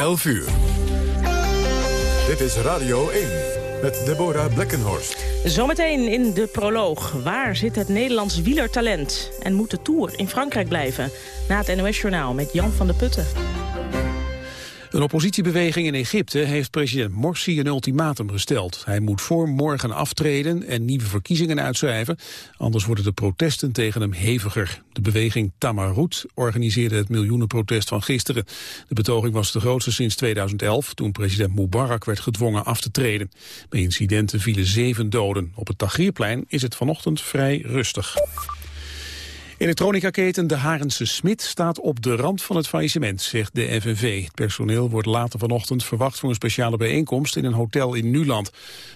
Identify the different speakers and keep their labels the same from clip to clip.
Speaker 1: 11 uur. Dit is Radio 1 met Deborah Blekkenhorst.
Speaker 2: Zometeen in de proloog. Waar zit het Nederlands wielertalent? En moet de Tour in Frankrijk blijven? Na het NOS-journaal met Jan van der Putten.
Speaker 3: Een oppositiebeweging in Egypte heeft president Morsi een ultimatum gesteld. Hij moet voor morgen aftreden en nieuwe verkiezingen uitschrijven, anders worden de protesten tegen hem heviger. De beweging Tamarut organiseerde het miljoenenprotest van gisteren. De betoging was de grootste sinds 2011, toen president Mubarak werd gedwongen af te treden. Bij incidenten vielen zeven doden. Op het Tahrirplein is het vanochtend vrij rustig. Elektronica-keten De Harense Smit staat op de rand van het faillissement, zegt de FNV. Het personeel wordt later vanochtend verwacht voor een speciale bijeenkomst in een hotel in Nuland.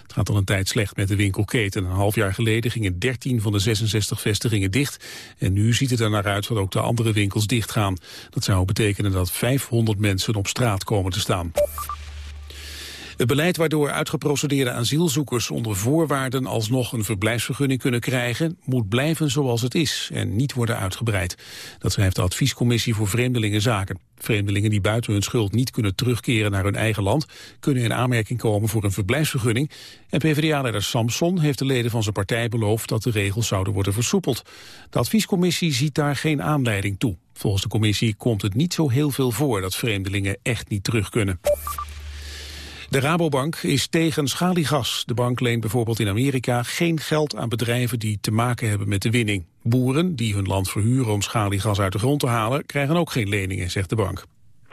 Speaker 3: Het gaat al een tijd slecht met de winkelketen. Een half jaar geleden gingen 13 van de 66 vestigingen dicht. En nu ziet het er naar uit dat ook de andere winkels dichtgaan. Dat zou betekenen dat 500 mensen op straat komen te staan. Het beleid waardoor uitgeprocedeerde asielzoekers onder voorwaarden alsnog een verblijfsvergunning kunnen krijgen, moet blijven zoals het is en niet worden uitgebreid. Dat schrijft de Adviescommissie voor Vreemdelingenzaken. Vreemdelingen die buiten hun schuld niet kunnen terugkeren naar hun eigen land, kunnen in aanmerking komen voor een verblijfsvergunning. En PvdA-leider Samson heeft de leden van zijn partij beloofd dat de regels zouden worden versoepeld. De Adviescommissie ziet daar geen aanleiding toe. Volgens de commissie komt het niet zo heel veel voor dat vreemdelingen echt niet terug kunnen. De Rabobank is tegen schaliegas. De bank leent bijvoorbeeld in Amerika geen geld aan bedrijven die te maken hebben met de winning. Boeren die hun land verhuren om schaliegas uit de grond te halen, krijgen ook geen leningen, zegt de bank.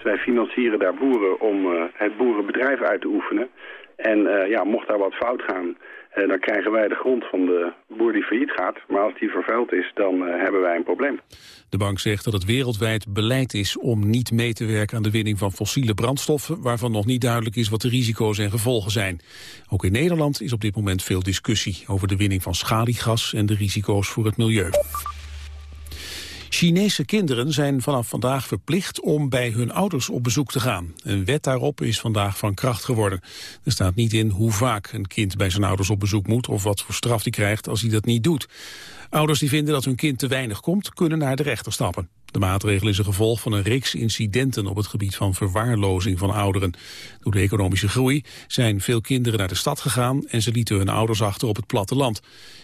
Speaker 4: Wij financieren daar boeren om uh, het boerenbedrijf uit te oefenen. En uh, ja, mocht daar wat fout gaan, uh, dan krijgen wij de grond van de boer die failliet gaat. Maar als die vervuild is, dan hebben wij een probleem.
Speaker 3: De bank zegt dat het wereldwijd beleid is om niet mee te werken aan de winning van fossiele brandstoffen, waarvan nog niet duidelijk is wat de risico's en gevolgen zijn. Ook in Nederland is op dit moment veel discussie over de winning van schaliegas en de risico's voor het milieu. Chinese kinderen zijn vanaf vandaag verplicht om bij hun ouders op bezoek te gaan. Een wet daarop is vandaag van kracht geworden. Er staat niet in hoe vaak een kind bij zijn ouders op bezoek moet... of wat voor straf hij krijgt als hij dat niet doet. Ouders die vinden dat hun kind te weinig komt, kunnen naar de rechter stappen. De maatregel is een gevolg van een reeks incidenten op het gebied van verwaarlozing van ouderen. Door de economische groei zijn veel kinderen naar de stad gegaan en ze lieten hun ouders achter op het platteland.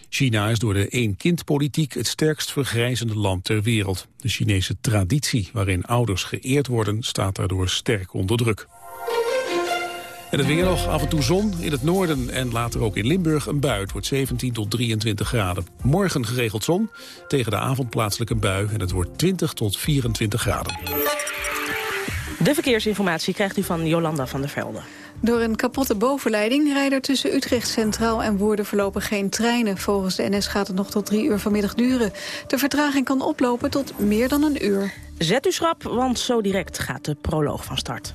Speaker 3: China is door de één-kind-politiek het sterkst vergrijzende land ter wereld. De Chinese traditie waarin ouders geëerd worden staat daardoor sterk onder druk. En het weer nog, af en toe zon in het noorden en later ook in Limburg een bui. Het wordt 17 tot 23 graden. Morgen geregeld zon, tegen de avond plaatselijk een bui en het wordt 20 tot 24 graden.
Speaker 2: De verkeersinformatie krijgt u van Jolanda van der Velde.
Speaker 5: Door een kapotte bovenleiding rijden tussen Utrecht Centraal en Woerden voorlopig geen treinen. Volgens de NS gaat het nog tot drie uur vanmiddag duren. De vertraging kan oplopen tot meer dan een uur.
Speaker 2: Zet u schrap, want zo direct gaat de proloog van start.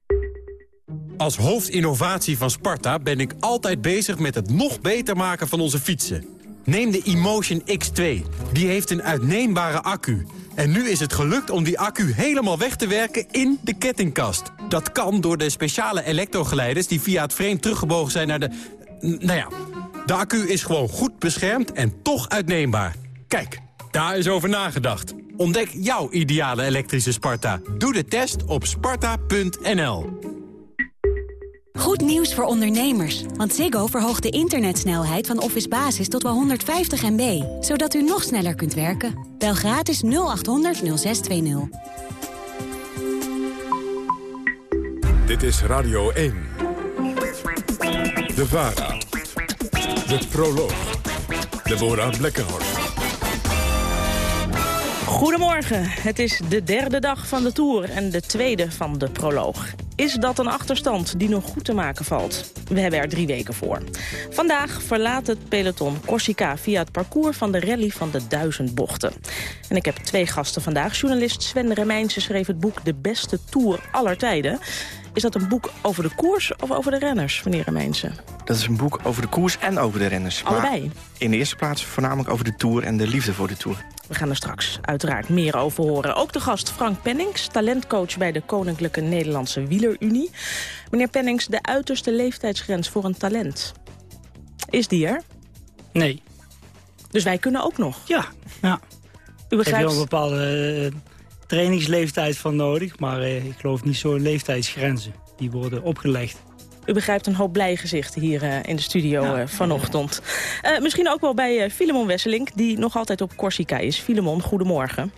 Speaker 6: Als hoofdinnovatie van Sparta ben ik altijd bezig met het nog beter maken van onze fietsen. Neem de Emotion X2. Die heeft een uitneembare accu. En nu is het gelukt om die accu helemaal weg te werken in de kettingkast. Dat kan door de speciale elektrogeleiders die via het frame teruggebogen zijn naar de... Nou ja, de accu is gewoon goed beschermd en toch uitneembaar. Kijk, daar is over nagedacht. Ontdek jouw ideale elektrische Sparta. Doe de test op sparta.nl.
Speaker 7: Goed nieuws voor ondernemers, want Ziggo verhoogt de internetsnelheid van Office Basis tot wel 150 MB, zodat u nog sneller kunt werken. Bel gratis 0800 0620.
Speaker 1: Dit is Radio 1. De VARA. De Proloog. Deborah Blekkenhorst.
Speaker 2: Goedemorgen, het is de derde dag van de Tour en de tweede van de proloog. Is dat een achterstand die nog goed te maken valt? We hebben er drie weken voor. Vandaag verlaat het peloton Corsica via het parcours van de rally van de duizend bochten. En ik heb twee gasten vandaag. Journalist Sven Remijnse schreef het boek De Beste Tour aller tijden. Is dat een boek over de koers of over de renners, meneer mensen?
Speaker 8: Dat is een boek over de koers en over de renners.
Speaker 2: Allebei?
Speaker 8: in de eerste plaats voornamelijk over de Tour en de liefde voor de Tour.
Speaker 2: We gaan er straks uiteraard meer over horen. Ook de gast Frank Pennings, talentcoach bij de Koninklijke Nederlandse Wielerunie. Meneer Pennings, de uiterste leeftijdsgrens voor een talent. Is die er?
Speaker 9: Nee.
Speaker 2: Dus wij kunnen ook nog?
Speaker 9: Ja, ja.
Speaker 2: U begrijpt...
Speaker 9: Is wel een bepaalde uh, trainingsleeftijd van nodig, maar uh, ik geloof niet zo'n leeftijdsgrenzen. Die worden opgelegd.
Speaker 2: U begrijpt een hoop blij gezichten hier uh, in de studio ja. uh, vanochtend. Uh, misschien ook wel bij Filemon Wesselink, die nog altijd op Corsica is. Filemon, goedemorgen.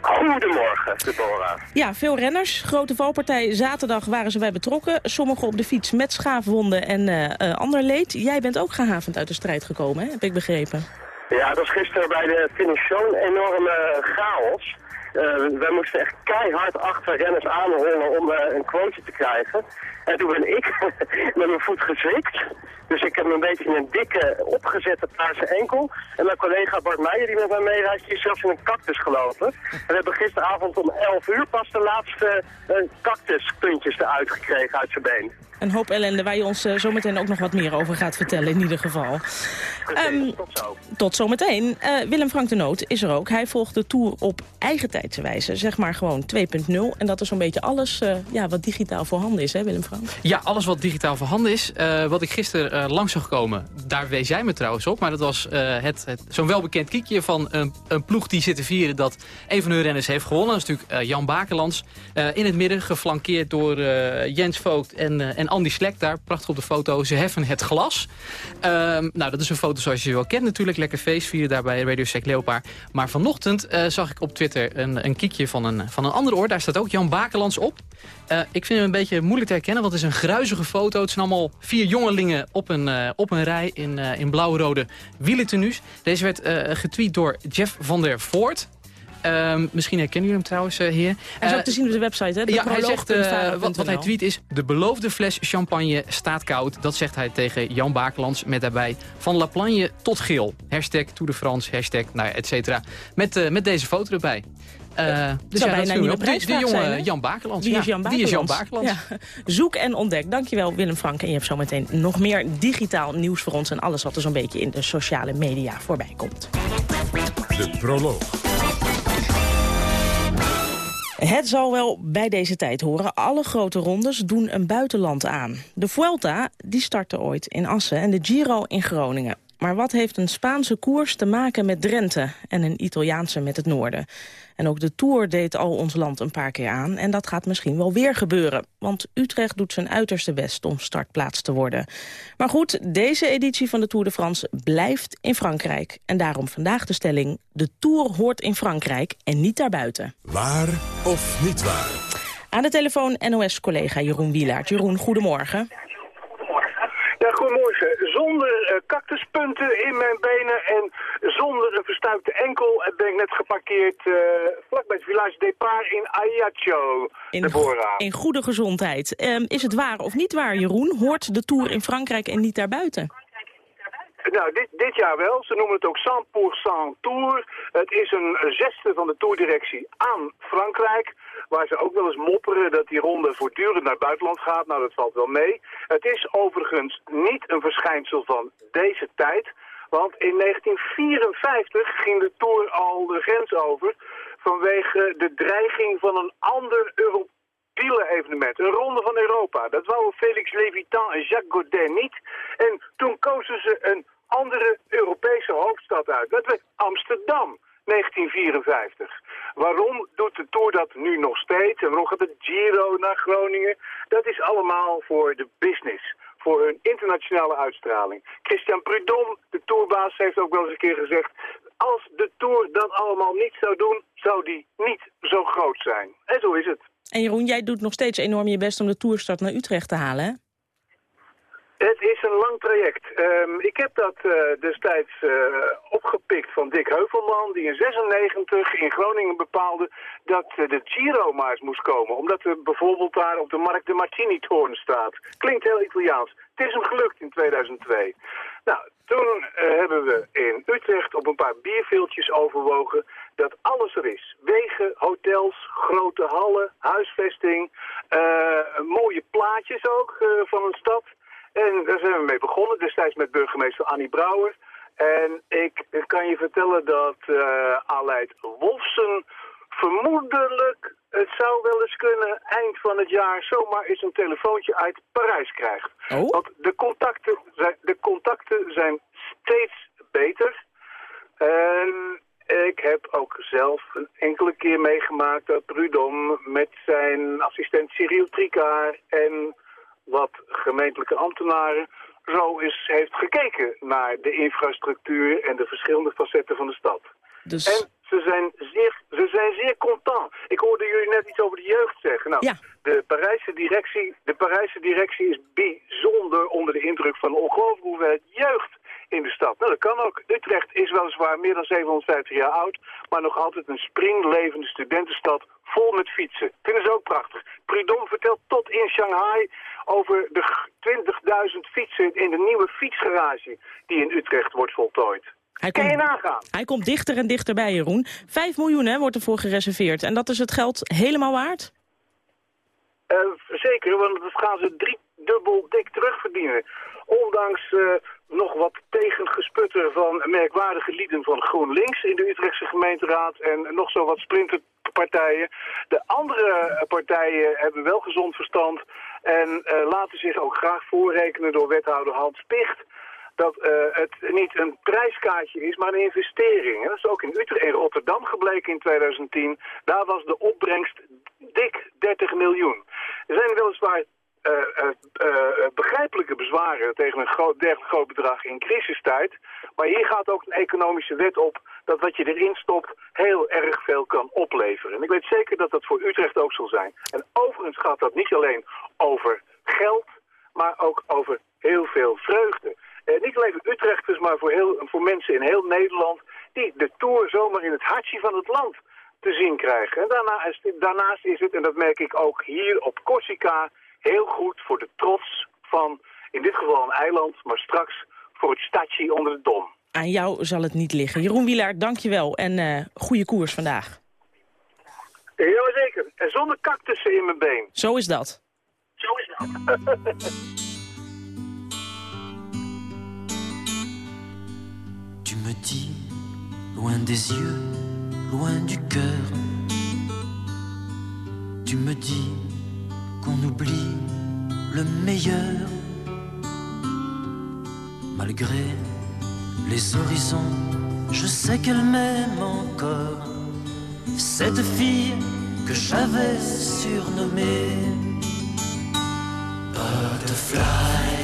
Speaker 10: Goedemorgen, Deborah.
Speaker 2: Ja, veel renners. Grote valpartij. Zaterdag waren ze bij betrokken. Sommigen op de fiets met schaafwonden en ander leed. Jij bent ook gehavend uit de strijd gekomen, hè? heb ik begrepen.
Speaker 10: Ja, dat was gisteren bij de finish zo'n enorme chaos. Uh, wij moesten echt keihard achter renners aanrollen om uh, een quoteje te krijgen. En toen ben ik met mijn voet gezwikt. Dus ik heb een beetje in een dikke opgezette paarse enkel. En mijn collega Bart Meijer, die met mij meereist, die is zelfs in een cactus gelopen. En we hebben gisteravond om 11 uur pas de laatste uh, cactuspuntjes eruit gekregen uit zijn been.
Speaker 2: Een hoop ellende waar je ons uh, zometeen ook nog wat meer over gaat vertellen in ieder geval.
Speaker 10: Um, tot zo.
Speaker 2: Tot zometeen. Uh, Willem Frank de Noot is er ook. Hij volgt de Tour op eigen tijdse wijze. Zeg maar gewoon 2.0. En dat is zo'n beetje alles uh, ja, wat digitaal voorhanden is, hè Willem Frank?
Speaker 11: Ja, alles wat digitaal voorhanden is. wat ik gisteren langs zag komen, daar wees jij me trouwens op. Maar dat was het, het zo'n welbekend kiekje van een, een, ploeg die zit te vieren... dat een van hun renners heeft gewonnen. Dat is natuurlijk Jan Bakelands. in het midden, geflankeerd door Jens Voogd en, en Andy Slek daar. Prachtig op de foto. Ze heffen het glas. Um, nou, dat is een foto zoals je wel kent natuurlijk. Lekker feest vieren daar bij Radio Sec Leopard. Maar vanochtend uh, zag ik op Twitter een, een kiekje van een, van een andere oor. Daar staat ook Jan Bakelands op. Uh, ik vind hem een beetje moeilijk te herkennen, want het is een gruizige foto. Het zijn allemaal vier jongelingen op een, uh, op een rij in, in blauw-rode wielentenues. Deze werd getweet door Jeff van der Voort. Um, misschien herkennen jullie hem trouwens, uh, heer.
Speaker 2: Hij is ook te zien op de website, hè? De
Speaker 11: ja, hij zegt, uh, wat, wat hij tweet is... de beloofde fles champagne staat koud. Dat zegt hij tegen Jan Bakelands met daarbij... van La Plagne tot geel. Hashtag Tour de France, hashtag, nou ja, et cetera. Met, uh, met deze foto erbij. Uh, dus
Speaker 2: ja, bijna
Speaker 11: de, de jonge
Speaker 2: zijn,
Speaker 11: Jan Bakelands.
Speaker 2: Wie
Speaker 11: ja,
Speaker 2: is Jan Bakelands?
Speaker 11: Die is Jan.
Speaker 2: Ja. Zoek en ontdek. Dankjewel Willem Frank. En je hebt zometeen nog meer digitaal nieuws voor ons... en alles wat er zo'n beetje in de sociale media voorbij komt.
Speaker 1: De proloog.
Speaker 2: Het zal wel bij deze tijd horen. Alle grote rondes doen een buitenland aan. De Vuelta die startte ooit in Assen en de Giro in Groningen. Maar wat heeft een Spaanse koers te maken met Drenthe en een Italiaanse met het noorden? En ook de Tour deed al ons land een paar keer aan. En dat gaat misschien wel weer gebeuren. Want Utrecht doet zijn uiterste best om startplaats te worden. Maar goed, deze editie van de Tour de France blijft in Frankrijk. En daarom vandaag de stelling... de Tour hoort in Frankrijk en niet daarbuiten.
Speaker 1: Waar of niet waar?
Speaker 2: Aan de telefoon NOS-collega Jeroen Wielaert. Jeroen, goedemorgen.
Speaker 12: Ja, goedemorgen. Zonder uh, cactuspunten in mijn benen en zonder een verstuikte enkel ben ik net geparkeerd uh, vlakbij het Village Depart in Ajaccio,
Speaker 2: in,
Speaker 12: Deborah.
Speaker 2: in goede gezondheid. Um, is het waar of niet waar, Jeroen? Hoort de Tour in Frankrijk en niet daarbuiten?
Speaker 12: Nou, dit, dit jaar wel. Ze noemen het ook 100% Tour. Het is een zesde van de tourdirectie aan Frankrijk. Waar ze ook wel eens mopperen dat die ronde voortdurend naar het buitenland gaat. Nou, dat valt wel mee. Het is overigens niet een verschijnsel van deze tijd. Want in 1954 ging de Tour al de grens over vanwege de dreiging van een ander Europees evenement, een ronde van Europa. Dat wouden Felix Levitan en Jacques Godet niet. En toen kozen ze een andere Europese hoofdstad uit. Dat werd Amsterdam. 1954. Waarom doet de Tour dat nu nog steeds? En waarom gaat de Giro naar Groningen? Dat is allemaal voor de business. Voor hun internationale uitstraling. Christian Prudhomme, de Tourbaas, heeft ook wel eens een keer gezegd... als de Tour dat allemaal niet zou doen, zou die niet zo groot zijn. En zo is het.
Speaker 2: En Jeroen, jij doet nog steeds enorm je best om de Tourstart naar Utrecht te halen, hè?
Speaker 12: Het is een lang traject. Um, ik heb dat uh, destijds uh, opgepikt van Dick Heuvelman, die in 96 in Groningen bepaalde dat uh, de Giro maar moest komen. Omdat er bijvoorbeeld daar op de markt de Martini-toren staat. Klinkt heel Italiaans. Het is hem gelukt in 2002. Nou, toen hebben we in Utrecht op een paar bierveeltjes overwogen dat alles er is. Wegen, hotels, grote hallen, huisvesting, eh, mooie plaatjes ook eh, van een stad. En daar zijn we mee begonnen, destijds met burgemeester Annie Brouwer. En ik kan je vertellen dat uh, Aleid Wolfsen vermoedelijk, het zou wel eens kunnen, eind van het jaar zomaar eens een telefoontje uit Parijs krijgt.
Speaker 2: Oh?
Speaker 12: Want de contacten, zijn, de contacten zijn steeds beter. En ik heb ook zelf een enkele keer meegemaakt dat Prudom met zijn assistent Cyril Tricard en wat gemeentelijke ambtenaren zo eens heeft gekeken naar de infrastructuur en de verschillende facetten van de stad.
Speaker 2: Dus...
Speaker 12: En ze zijn, zeer, ze zijn zeer content. Ik hoorde jullie net iets over de jeugd zeggen. Nou,
Speaker 2: Ja.
Speaker 12: de, Parijse directie, de Parijse directie is bijzonder onder de indruk van ongelooflijke hoeveelheid jeugd in de stad. Nou, dat kan ook. Utrecht is weliswaar meer dan 750 jaar oud, maar nog altijd een springlevende studentenstad vol met fietsen. Vinden ze ook prachtig. Prudhomme vertelt tot in Shanghai over de g- 20.000 fietsen in de nieuwe fietsgarage die in Utrecht wordt voltooid.
Speaker 2: Hij
Speaker 12: Kan je nagaan?
Speaker 2: hij komt dichter en dichterbij, Jeroen. Vijf miljoen hè, wordt ervoor gereserveerd. En dat is het geld helemaal waard?
Speaker 12: Eh, zeker, want dat gaan ze drie dubbel dik terugverdienen. Ondanks eh, nog wat tegengesputter van merkwaardige lieden van GroenLinks in de Utrechtse gemeenteraad en nog zo wat splinterpartijen. De andere partijen hebben wel gezond verstand en eh, laten zich ook graag voorrekenen door wethouder Hans Picht dat eh, het niet een prijskaartje is, maar een investering. Dat is ook in Utrecht en Rotterdam gebleken in 2010. Daar was de opbrengst dik 30 miljoen. Er zijn weliswaar eh, eh, eh, begrijpelijke bezwaren tegen een groot, dergelijk groot bedrag in crisistijd. Maar hier gaat ook een economische wet op dat wat je erin stopt heel erg veel kan opleveren. En ik weet zeker dat dat voor Utrecht ook zal zijn. En overigens gaat dat niet alleen over geld, maar ook over heel veel vreugde. Eh, niet alleen voor Utrechters, maar voor, heel, voor mensen in heel Nederland... die de Tour zomaar in het hartje van het land te zien krijgen. En daarna is, daarnaast is het, en dat merk ik ook hier op Corsica... heel goed voor de trots van, in dit geval een eiland... maar straks voor het stadje onder de Dom.
Speaker 2: Aan jou zal het niet liggen. Jeroen Wielaert, dank je wel. En eh goede koers vandaag.
Speaker 12: Jazeker. En zonder cactussen in mijn been.
Speaker 2: Zo is dat.
Speaker 12: Zo is dat.
Speaker 13: Tu me dis, loin des yeux, loin du cœur. Tu me dis qu'on oublie le meilleur. Malgré les horizons, je sais qu'elle m'aime encore. Cette fille que j'avais surnommée Butterfly.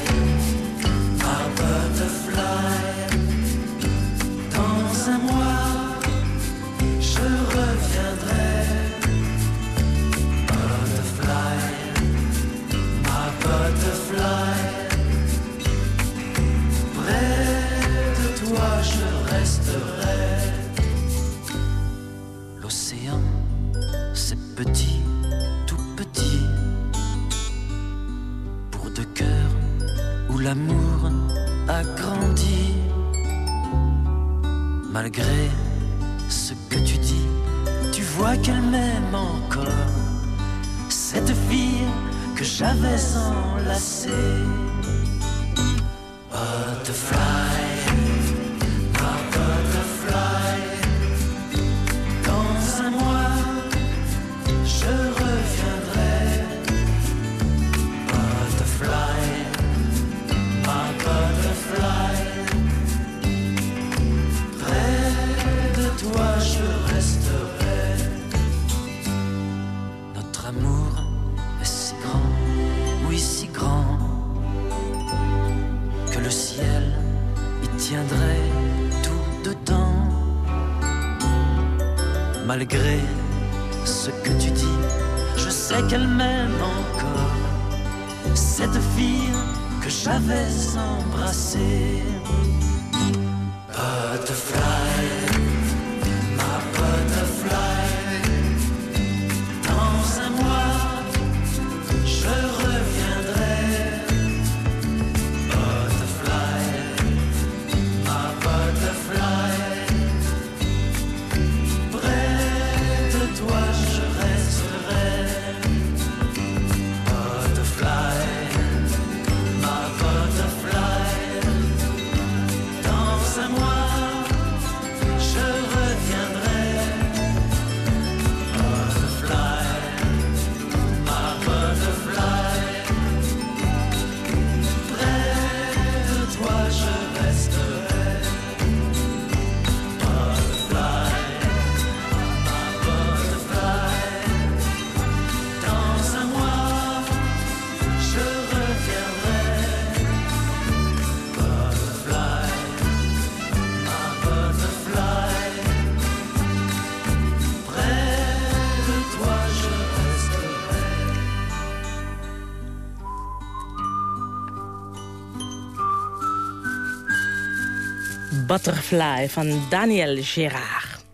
Speaker 2: Van Daniel Gérard.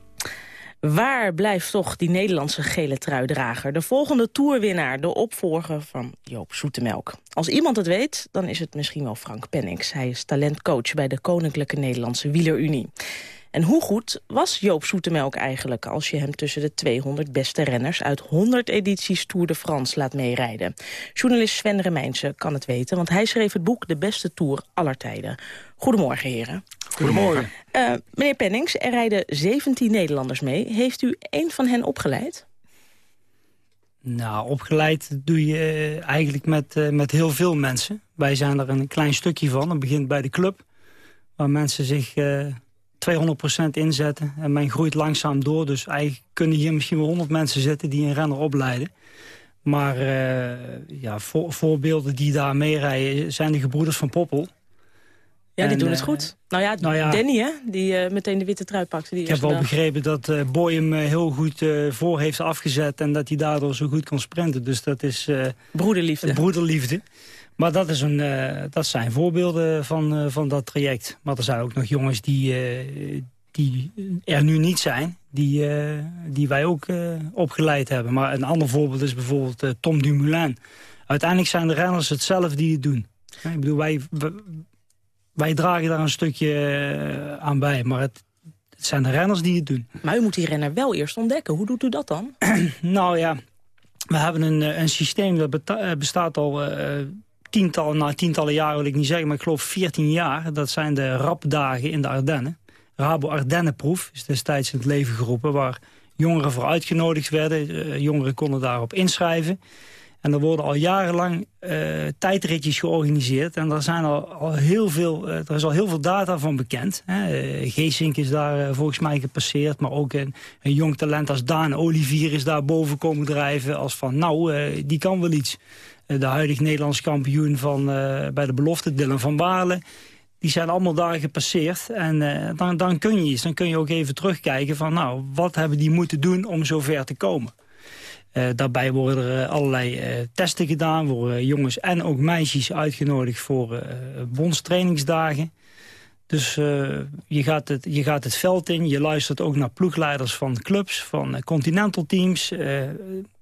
Speaker 2: Waar blijft toch die Nederlandse gele truidrager? De volgende toerwinnaar, de opvolger van Joop Zoetemelk. Als iemand het weet, dan is het misschien wel Frank Pennings. Hij is talentcoach bij de Koninklijke Nederlandse Wielerunie. En hoe goed was Joop Zoetemelk eigenlijk... als je hem tussen de 200 beste renners uit 100 edities Tour de France laat meerijden? Journalist Sven Remijnse kan het weten, want hij schreef het boek De Beste Tour aller tijden. Goedemorgen, heren.
Speaker 8: Goedemorgen.
Speaker 2: Uh, meneer Pennings, er rijden 17 Nederlanders mee. Heeft u één van hen opgeleid?
Speaker 9: Nou, opgeleid doe je eh, eigenlijk met, uh, met heel veel mensen. Wij zijn er een klein stukje van. Het begint bij de club, waar mensen zich 200% inzetten. En men groeit langzaam door. Dus eigenlijk kunnen hier misschien wel 100 mensen zitten die een renner opleiden. Maar uh, ja, voor, voorbeelden die daar meerijden zijn de gebroeders van Poppel.
Speaker 2: Ja, die en, doen het goed. Nou ja, nou ja Danny, hè, die uh, meteen de witte trui pakte. Die
Speaker 9: ik heb wel
Speaker 2: dag.
Speaker 9: begrepen dat uh, Boy hem heel goed voor heeft afgezet... en dat hij daardoor zo goed kon sprinten. Dus dat is...
Speaker 2: broederliefde.
Speaker 9: Broederliefde. Maar dat, is een, dat zijn voorbeelden van, van dat traject. Maar er zijn ook nog jongens die, die er nu niet zijn... die, die wij ook opgeleid hebben. Maar een ander voorbeeld is bijvoorbeeld Tom Dumoulin. Uiteindelijk zijn de renners het zelf die het doen. Ik bedoel, wij, wij dragen daar een stukje aan bij. Maar het, het zijn de renners die het doen.
Speaker 2: Maar u moet die renner wel eerst ontdekken. Hoe doet u dat dan?
Speaker 9: nou ja, we hebben een, een systeem dat bestaat al tientallen, nou tientallen jaren wil ik niet zeggen, maar ik geloof 14 jaar. Dat zijn de rapdagen in de Ardennen. Rabo Ardennenproef is destijds in het leven geroepen... waar jongeren voor uitgenodigd werden. Uh, jongeren konden daarop inschrijven. En er worden al jarenlang uh, tijdritjes georganiseerd. En er, zijn al, heel veel, uh, er is al heel veel data van bekend. Hè. Geesink is daar volgens mij gepasseerd. Maar ook een, een, jong talent als Daan Olivier is daar boven komen drijven. Als van, nou, die kan wel iets. Eh, de huidige Nederlands kampioen van, bij de belofte, Dylan van Baarle. Die zijn allemaal daar gepasseerd. En dan, dan kun je iets. Dan kun je ook even terugkijken van... nou, wat hebben die moeten doen om zover te komen? Uh, daarbij worden er allerlei testen gedaan. Worden jongens en ook meisjes uitgenodigd voor bondstrainingsdagen. Dus je, gaat het, je gaat het veld in. Je luistert ook naar ploegleiders van clubs, van continental teams.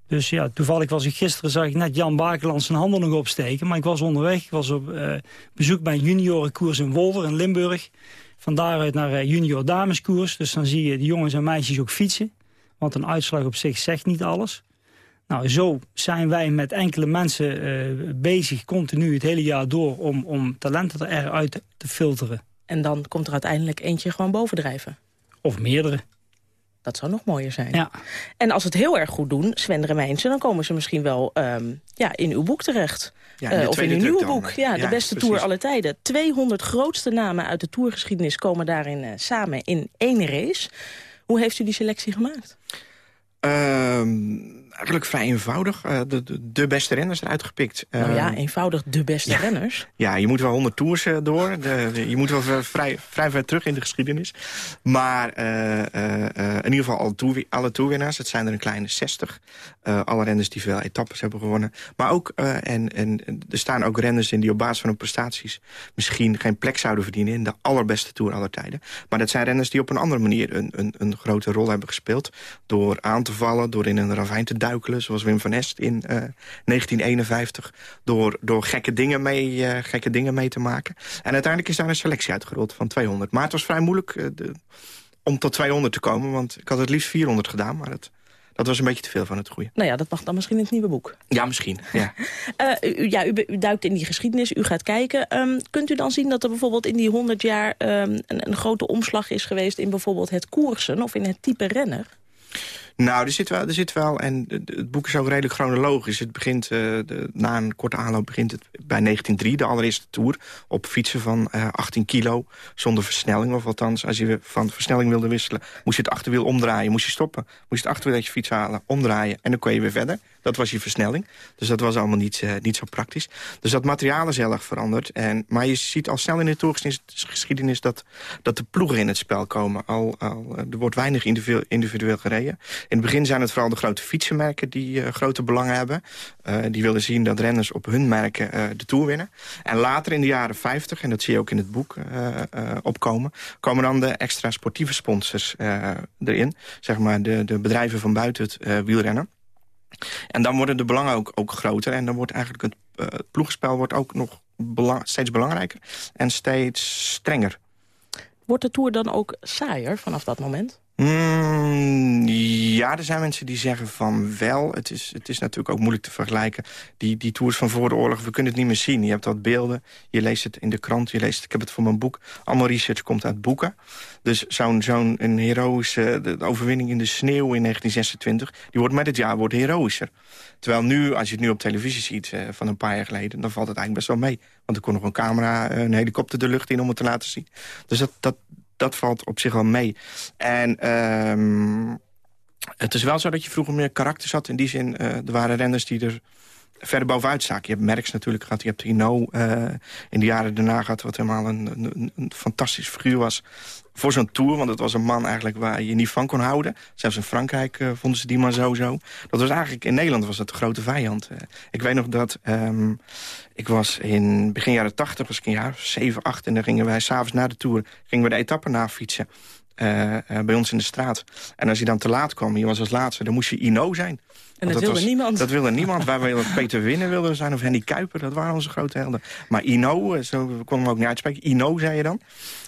Speaker 9: Dus ja, toevallig was ik gisteren, zag ik net Jan Bakeland zijn handen nog opsteken. Maar ik was onderweg, ik was op uh, bezoek bij een juniorenkoers in Wolver in Limburg. Van daaruit naar uh, junior dameskoers. Dus dan zie je de jongens en meisjes ook fietsen. Want een uitslag op zich zegt niet alles. Nou, zo zijn wij met enkele mensen uh, bezig, continu het hele jaar door... om, om talenten eruit te filteren.
Speaker 2: En dan komt er uiteindelijk eentje gewoon bovendrijven?
Speaker 9: Of meerdere.
Speaker 2: Dat zou nog mooier zijn.
Speaker 9: Ja.
Speaker 2: En als het heel erg goed doen, Sven Remijnsen... dan komen ze misschien wel um, ja, in uw boek terecht.
Speaker 8: Ja, uh,
Speaker 2: of in uw nieuwe boek. Ja, de beste precies. tour alle tijden. 200 grootste namen uit de tourgeschiedenis komen daarin uh, samen in één race. Hoe heeft u die selectie gemaakt?
Speaker 8: Um, eigenlijk vrij eenvoudig. Uh, de, de, de, beste renners eruit gepikt.
Speaker 2: Nou ja, eenvoudig de beste
Speaker 8: ja,
Speaker 2: renners.
Speaker 8: Ja, je moet wel 100 tours uh, door. De, je moet wel vrij, vrij ver terug in de geschiedenis. Maar in ieder geval alle, toer, alle toerwinnaars. Het zijn er een kleine 60. alle renners die veel etappes hebben gewonnen. Maar ook, en, en er staan ook renners in die op basis van hun prestaties... misschien geen plek zouden verdienen in de allerbeste tour aller tijden. Maar dat zijn renners die op een andere manier een, een, een grote rol hebben gespeeld. Door aan te vallen, door in een ravijn te duikelen... zoals Wim van Est in uh, 1951... door, door gekke, dingen mee, uh, gekke dingen mee te maken. En uiteindelijk is daar een selectie uitgerold van 200. Maar het was vrij moeilijk de, om tot 200 te komen... want ik had het liefst 400 gedaan, maar het, dat was een beetje te veel van het goede.
Speaker 2: Nou ja, dat mag dan misschien in het nieuwe boek.
Speaker 8: Ja, misschien. Ja,
Speaker 2: uh, u, ja, u, u, duikt in die geschiedenis, u gaat kijken. Um, kunt u dan zien dat er bijvoorbeeld in die 100 jaar... Um, een, een grote omslag is geweest in bijvoorbeeld het koersen... of in het type renner?
Speaker 8: Nou, er zit wel, er zit wel en het boek is ook redelijk chronologisch. Het begint, uh, de, na een korte aanloop begint het bij 1903, de allereerste tour... op fietsen van uh, 18 kilo, zonder versnelling. Of althans, als je van versnelling wilde wisselen... moest je het achterwiel omdraaien, moest je stoppen. Moest je het achterwiel uit je fiets halen, omdraaien... en dan kon je weer verder. Dat was je versnelling. Dus dat was allemaal niet, niet zo praktisch. Dus dat materiaal is heel erg veranderd. En, maar je ziet al snel in de toergeschiedenis dat, dat de ploegen in het spel komen. Al, al, er wordt weinig individueel gereden. In het begin zijn het vooral de grote fietsenmerken die grote belangen hebben. die willen zien dat renners op hun merken de Tour winnen. En later in de jaren 50, en dat zie je ook in het boek opkomen... komen dan de extra sportieve sponsors erin. Zeg maar de, de bedrijven van buiten het wielrennen. En dan worden de belangen ook, ook groter. En dan wordt eigenlijk het uh, ploegspel wordt ook nog steeds belangrijker. En steeds strenger.
Speaker 2: Wordt de Tour dan ook saaier vanaf dat moment?
Speaker 8: Mm, ja, er zijn mensen die zeggen van wel. Het is, het is natuurlijk ook moeilijk te vergelijken. Die, die tours van voor de oorlog, we kunnen het niet meer zien. Je hebt wat beelden, je leest het in de krant, je leest het, ik heb het voor mijn boek. Allemaal research komt uit boeken. Dus zo'n zo'n heroïsche overwinning in de sneeuw in 1926... die wordt met het jaar wordt heroïscher. Terwijl nu, als je het nu op televisie ziet uh, van een paar jaar geleden... dan valt het eigenlijk best wel mee. Want er kon nog een camera, een helikopter de lucht in om het te laten zien. Dus dat, dat, dat valt op zich wel mee. En... Um, het is wel zo dat je vroeger meer karakters had. In die zin, uh, er waren renners die er verder bovenuit staken. Je hebt Merckx natuurlijk gehad, je hebt Hino uh, in de jaren daarna gehad... wat helemaal een, een, een fantastisch figuur was voor zo'n tour. Want het was een man eigenlijk waar je niet van kon houden. Zelfs in Frankrijk uh, vonden ze die maar zo zo. Dat was eigenlijk, in Nederland was dat de grote vijand. Uh, ik weet nog dat, um, ik was in begin jaren tachtig, was ik een jaar 7, 8... en dan gingen wij s'avonds na de tour gingen we de etappe na fietsen. Uh, bij ons in de straat. En als je dan te laat kwam, je was als laatste, dan moest je Ino zijn.
Speaker 2: En dat, wilde niemand.
Speaker 8: Dat wilde niemand. Waar we Peter Winnen wilden zijn of Henny Kuiper, dat waren onze grote helden. Maar Ino, zo kon hem ook niet uitspreken. Ino, zei je dan.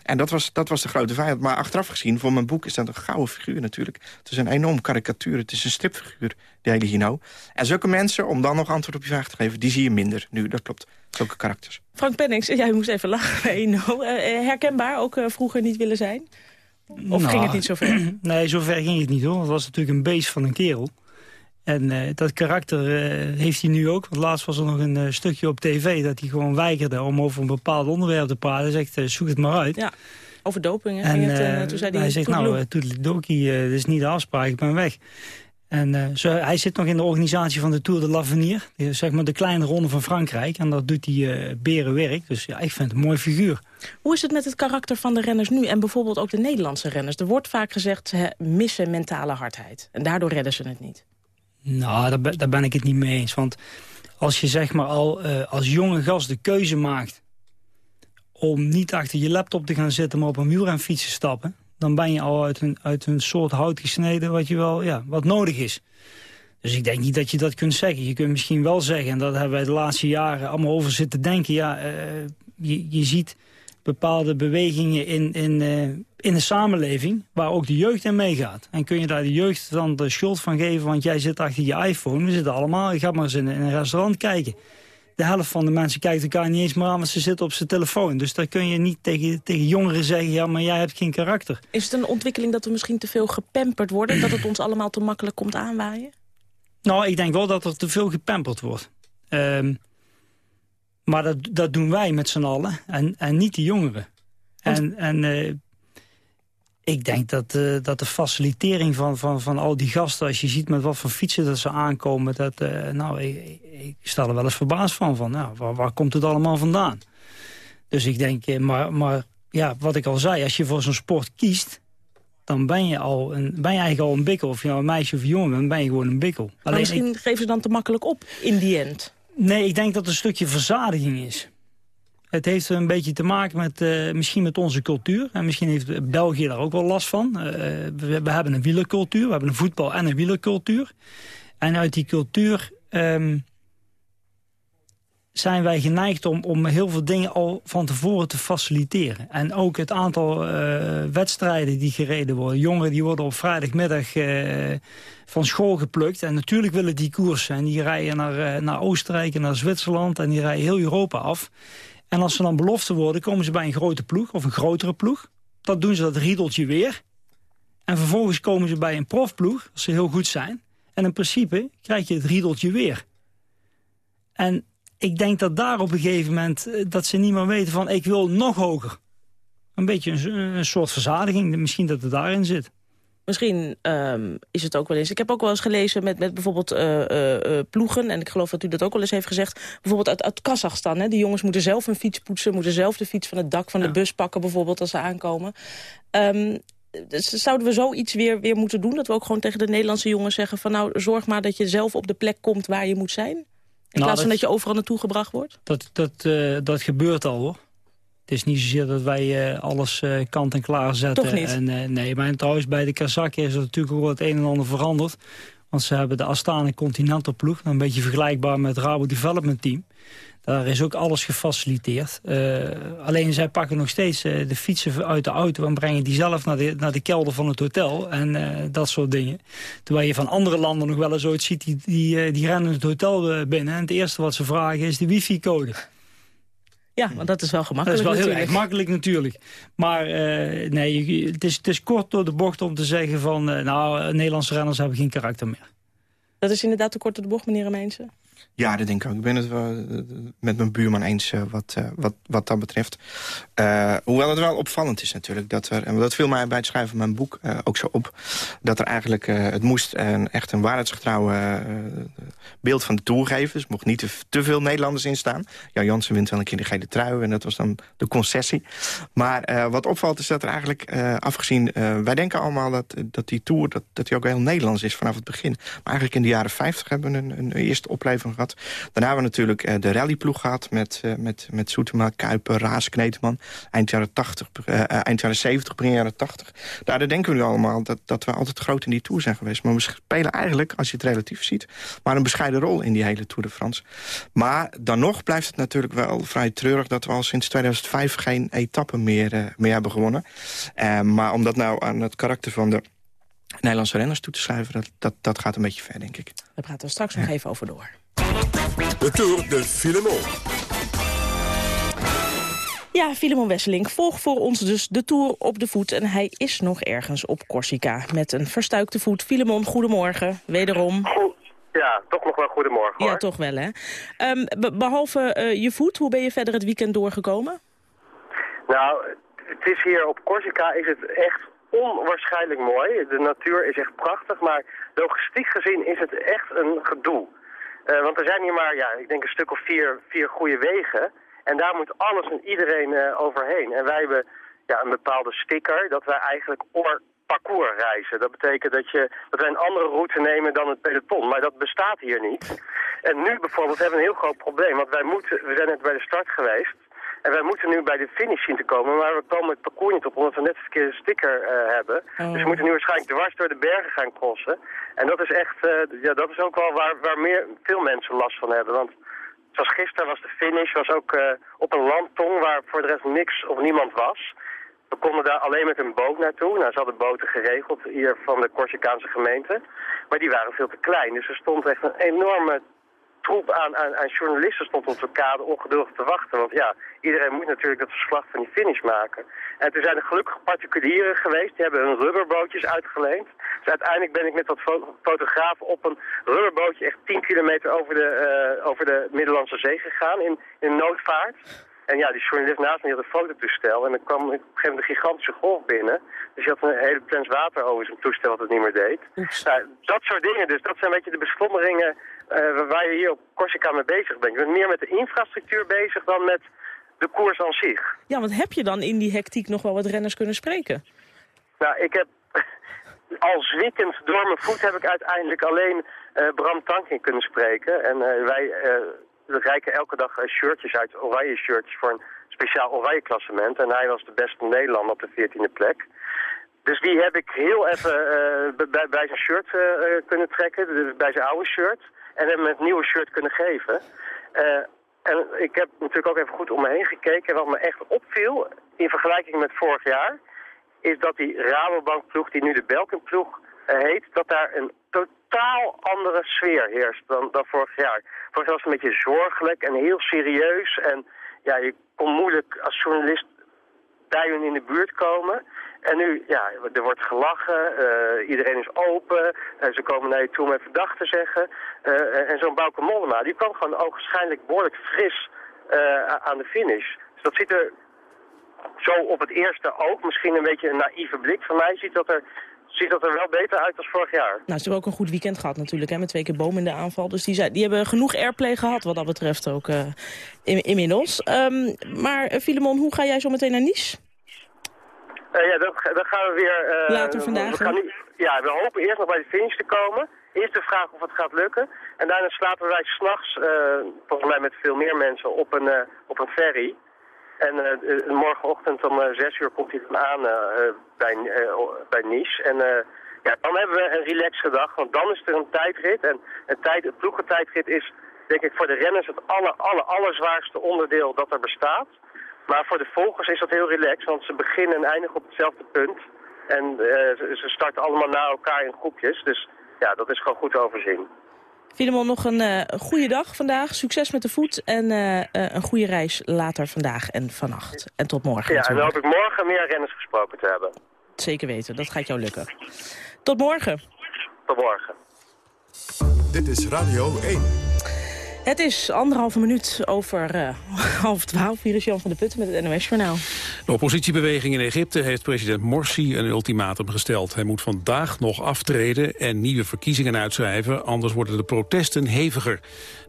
Speaker 8: En dat was, dat was de grote vijand. Maar achteraf gezien, voor mijn boek is dat een gouden figuur natuurlijk. Het is een enorm karikatuur. Het is een stripfiguur, die hele Hino. En zulke mensen, om dan nog antwoord op je vraag te geven... die zie je minder nu, dat klopt. Zulke karakters.
Speaker 2: Frank Pennings, jij moest even lachen bij Hino. herkenbaar, ook vroeger niet willen zijn? Of nou, ging het niet zo ver?
Speaker 9: Nee, zo ver ging het niet hoor. Het was natuurlijk een beest van een kerel. En uh, dat karakter uh, heeft hij nu ook. Want laatst was er nog een uh, stukje op tv dat hij gewoon weigerde om over een bepaald onderwerp te praten. Hij zegt, zoek het maar uit.
Speaker 2: Ja, over doping. En, het, toen zei hij,
Speaker 9: hij zegt, nou, toedelidoki, dit is niet de afspraak, ik ben weg. En zo, hij zit nog in de organisatie van de Tour de l'Avenir. Zeg maar de kleine ronde van Frankrijk. En dat doet hij berenwerk. Dus ja, ik vind het een mooi figuur.
Speaker 2: Hoe is het met het karakter van de renners nu? En bijvoorbeeld ook de Nederlandse renners. Er wordt vaak gezegd, ze missen mentale hardheid. En daardoor redden ze het niet.
Speaker 9: Nou, daar, daar ben ik het niet mee eens. Want als je zeg maar al uh, als jonge gast de keuze maakt... om niet achter je laptop te gaan zitten, maar op een wielrenfiets te stappen dan ben je al uit een, uit een soort hout gesneden wat, je wel, ja, wat nodig is. Dus ik denk niet dat je dat kunt zeggen. Je kunt misschien wel zeggen, en dat hebben wij de laatste jaren allemaal over zitten denken... ja, uh, je, je ziet bepaalde bewegingen in, in, uh, in de samenleving waar ook de jeugd in meegaat. En kun je daar de jeugd dan de schuld van geven, want jij zit achter je iPhone. We zitten allemaal, je gaat maar eens in, in een restaurant kijken de helft van de mensen kijkt elkaar niet eens meer aan... want ze zitten op zijn telefoon. Dus daar kun je niet tegen, tegen jongeren zeggen... ja, maar jij hebt geen karakter.
Speaker 2: Is het een ontwikkeling dat we misschien te veel gepamperd worden? dat het ons allemaal te makkelijk komt aanwaaien?
Speaker 9: Nou, ik denk wel dat er te veel gepamperd wordt. Um, maar dat, dat doen wij met z'n allen en, en niet de jongeren. En, en uh, ik denk dat, uh, dat de facilitering van, van, van al die gasten... als je ziet met wat voor fietsen dat ze aankomen... Dat, uh, nou, ik, ik, sta er wel eens verbaasd van. van nou, waar, waar komt het allemaal vandaan? Dus ik denk, maar, maar ja, wat ik al zei... als je voor zo'n sport kiest... dan ben je, al een, ben je eigenlijk al een bikkel. Of je nou een meisje of een jongen bent, ben je gewoon een bikkel.
Speaker 2: Maar misschien ik... geven ze dan te makkelijk op in die end.
Speaker 9: Nee, ik denk dat het een stukje verzadiging is. Het heeft een beetje te maken met uh, misschien met onze cultuur. En misschien heeft België daar ook wel last van. Uh, we, hebben een wielercultuur, we hebben een voetbal- en een wielercultuur. En uit die cultuur um, zijn wij geneigd om, om heel veel dingen al van tevoren te faciliteren. En ook het aantal uh, wedstrijden die gereden worden. Jongeren die worden op vrijdagmiddag van school geplukt. En natuurlijk willen die koersen. En die rijden naar, naar Oostenrijk en naar Zwitserland. En die rijden heel Europa af. En als ze dan belofte worden, komen ze bij een grote ploeg of een grotere ploeg. Dan doen ze dat riedeltje weer. En vervolgens komen ze bij een profploeg, als ze heel goed zijn. En in principe krijg je het riedeltje weer. En ik denk dat daar op een gegeven moment, eh, dat ze niet meer weten van ik wil nog hoger. Een beetje een, een soort verzadiging, misschien dat het daarin zit.
Speaker 2: Misschien ehm, is het ook wel eens... Ik heb ook wel eens gelezen met, met bijvoorbeeld eh, eh, ploegen... en ik geloof dat u dat ook wel eens heeft gezegd... bijvoorbeeld uit, uit Kazachstan. Hè? Die jongens moeten zelf een fiets poetsen... moeten zelf de fiets van het dak van de bus pakken bijvoorbeeld als ze aankomen. Ehm, dus zouden we zoiets weer, weer moeten doen? Dat we ook gewoon tegen de Nederlandse jongens zeggen... van nou, zorg maar dat je zelf op de plek komt waar je moet zijn? In
Speaker 9: Nou,
Speaker 2: plaats van
Speaker 9: dat-
Speaker 2: dat je overal naartoe gebracht wordt?
Speaker 9: Dat, dat, eh, dat gebeurt al hoor. Het is niet zozeer dat wij eh, alles eh, kant en klaar zetten.
Speaker 2: Toch niet?
Speaker 9: En, nee, maar trouwens bij de Kazakken is er natuurlijk ook wel het een en ander veranderd. Want ze hebben de Astana Continental ploeg. Een beetje vergelijkbaar met het Rabo Development Team. Daar is ook alles gefaciliteerd. Eh, alleen zij pakken nog steeds eh, de fietsen uit de auto... en brengen die zelf naar de, naar de kelder van het hotel. En eh, dat soort dingen. Terwijl je van andere landen nog wel eens ooit ziet... die, die, die rennen het hotel binnen. En het eerste wat ze vragen is de wifi-code.
Speaker 2: Ja, want dat is wel
Speaker 9: Dat
Speaker 2: gemakkelijk
Speaker 9: is wel heel erg makkelijk natuurlijk. Maar nee, het is, het is kort door de bocht om te zeggen van... nou, Nederlandse renners hebben geen karakter meer.
Speaker 2: Dat is inderdaad te kort door de bocht, meneer Remeense.
Speaker 8: Ja, dat denk ik ook. Ik ben het eh, met mijn buurman eens eh, wat, eh, wat, wat dat betreft. Hoewel het wel opvallend is natuurlijk. Dat er, en dat viel mij bij het schrijven van mijn boek ook zo op. Dat er eigenlijk, het moest een, echt een waarheidsgetrouw eh, beeld van de Tour geven. Dus mocht niet te, te veel Nederlanders in staan. Jan Jansen wint wel een keer de gele trui. En dat was dan de concessie. Maar wat opvalt is dat er eigenlijk, afgezien... wij denken allemaal dat, dat die Tour dat, dat die ook heel Nederlands is vanaf het begin. Maar eigenlijk in de jaren 50 hebben we een, een eerste opleving gehad. Daarna hebben we natuurlijk eh, de rallyploeg gehad met, eh, met, met Soetema, Kuiper, Raas, Kneteman. Eind jaren, 80, eh, eind jaren 70, begin jaren 80. Daardoor denken we nu allemaal dat, dat we altijd groot in die Tour zijn geweest. Maar we spelen eigenlijk, als je het relatief ziet... maar een bescheiden rol in die hele Tour de France. Maar dan nog blijft het natuurlijk wel vrij treurig... dat we al sinds 2005 geen etappe meer, meer hebben gewonnen. Maar om dat nou aan het karakter van de Nederlandse renners toe te schrijven... dat, dat, dat gaat een beetje ver, denk ik.
Speaker 2: Daar praten we straks nog even over door.
Speaker 1: De Tour de Filemon.
Speaker 2: Ja, Filemon Wesseling volgt voor ons dus de Tour op de voet. En hij is nog ergens op Corsica met een verstuikte voet. Filemon, goedemorgen. Wederom.
Speaker 10: Ja, toch nog wel goedemorgen hoor.
Speaker 2: Ja, toch wel, hè. Ehm, be- behalve eh, je voet, hoe ben je verder het weekend doorgekomen?
Speaker 10: Nou, het is hier op Corsica is het echt onwaarschijnlijk mooi. De natuur is echt prachtig, maar logistiek gezien is het echt een gedoe. Eh, want er zijn hier maar, ja, ik denk een stuk of vier, vier goede wegen. En daar moet alles en iedereen eh, overheen. En wij hebben ja, een bepaalde sticker dat wij eigenlijk or parcours reizen. Dat betekent dat, je, dat wij een andere route nemen dan het peloton. Maar dat bestaat hier niet. En nu bijvoorbeeld hebben we een heel groot probleem. Want wij moeten, we zijn net bij de start geweest. En wij moeten nu bij de finish zien te komen, maar we komen het parcours niet op omdat we net een verkeerde sticker eh, hebben.
Speaker 2: Oh.
Speaker 10: Dus we moeten nu waarschijnlijk dwars door de bergen gaan crossen. En dat is echt, eh, ja, dat is ook wel waar, waar meer, veel mensen last van hebben. Want zoals gisteren was de finish was ook eh, op een landtong waar voor de rest niks of niemand was. We konden daar alleen met een boot naartoe. Nou, ze hadden boten geregeld hier van de Corsicaanse gemeente. Maar die waren veel te klein. Dus er stond echt een enorme troep aan, aan, aan journalisten stond op de kade ongeduldig te wachten. Want ja, iedereen moet natuurlijk dat verslag van die finish maken. En toen zijn er gelukkig particulieren geweest. Die hebben hun rubberbootjes uitgeleend. Dus uiteindelijk ben ik met wat fo fotograaf op een rubberbootje echt 10 kilometer over de, eh, over de Middellandse Zee gegaan in, in noodvaart. En ja, die journalist naast me had een fototoestel. En dan kwam op een gegeven moment een gigantische golf binnen. Dus je had een hele plens water over zijn toestel wat het niet meer deed. Nou, dat soort dingen dus. Dat zijn een beetje de beslommeringen eh, waar je hier op Corsica mee bezig bent. Je bent meer met de infrastructuur bezig dan met de koers aan zich.
Speaker 2: Ja, want heb je dan in die hectiek nog wel wat renners kunnen spreken?
Speaker 10: Nou, ik heb al zwikkend door mijn voet heb ik uiteindelijk alleen eh, Bram Tanking kunnen spreken. En eh, wij we reiken elke dag shirtjes uit, oranje shirtjes voor een speciaal oranje klassement. En hij was de beste Nederlander op de 14e plek. Dus die heb ik heel even bij, bij zijn shirt kunnen trekken, bij zijn oude shirt. En hem het nieuwe shirt kunnen geven. Eh, en ik heb natuurlijk ook even goed om me heen gekeken. En wat me echt opviel, in vergelijking met vorig jaar, is dat die Rabobank-ploeg, die nu de Belkin-ploeg eh, heet, dat daar een totaal andere sfeer heerst dan, dan vorig jaar. Vorig jaar was een beetje zorgelijk en heel serieus. En ja, je kon moeilijk als journalist bij hun in de buurt komen. En nu, ja, er wordt gelachen, eh, iedereen is open, eh, ze komen naar je toe om even dag te zeggen. Eh, en zo'n Bauke Mollema, die kwam gewoon ogenschijnlijk behoorlijk fris aan de finish. Dus dat ziet er zo op het eerste oog, misschien een beetje een naïeve blik van mij, ziet dat er ziet dat er wel beter uit dan vorig jaar.
Speaker 2: Nou, ze hebben ook een goed weekend gehad natuurlijk, hè, met twee keer boom in de aanval. Dus die, zijn, die hebben genoeg airplay gehad wat dat betreft ook in, inmiddels. Um, maar Filemon, hoe ga jij zo meteen naar Nice?
Speaker 10: Uh, ja, dan, dan, gaan we weer...
Speaker 2: Uh, Later vandaag,
Speaker 10: we gaan Ja, we hopen eerst nog bij de finish te komen. Eerst de vraag of het gaat lukken. En daarna slapen wij s'nachts, volgens mij met veel meer mensen, op een, op een ferry. En morgenochtend om 6 uur komt hij dan aan bij, bij Nice. En ja, dan hebben we een relaxe dag, want dan is er een tijdrit. En een, tijd, een ploegentijdrit is, denk ik, voor de renners het aller, aller, allerzwaarste onderdeel dat er bestaat. Maar voor de volgers is dat heel relaxed, want ze beginnen en eindigen op hetzelfde punt. En ze starten allemaal na elkaar in groepjes. Dus ja, dat is gewoon goed te overzien.
Speaker 2: Filemon, nog een uh, goede dag vandaag. Succes met de voet en uh, uh, een goede reis later vandaag en vannacht. En tot morgen
Speaker 10: Ja, natuurlijk. en dan hoop ik morgen meer renners gesproken te hebben.
Speaker 2: Zeker weten, dat gaat jou lukken. Tot morgen.
Speaker 10: Tot morgen.
Speaker 1: Dit is Radio 1.
Speaker 2: Het is anderhalve minuut over uh, half twaalf. Hier is Jan van der Putten met het NOS-journaal.
Speaker 3: De oppositiebeweging in Egypte heeft president Morsi een ultimatum gesteld. Hij moet vandaag nog aftreden en nieuwe verkiezingen uitschrijven... anders worden de protesten heviger.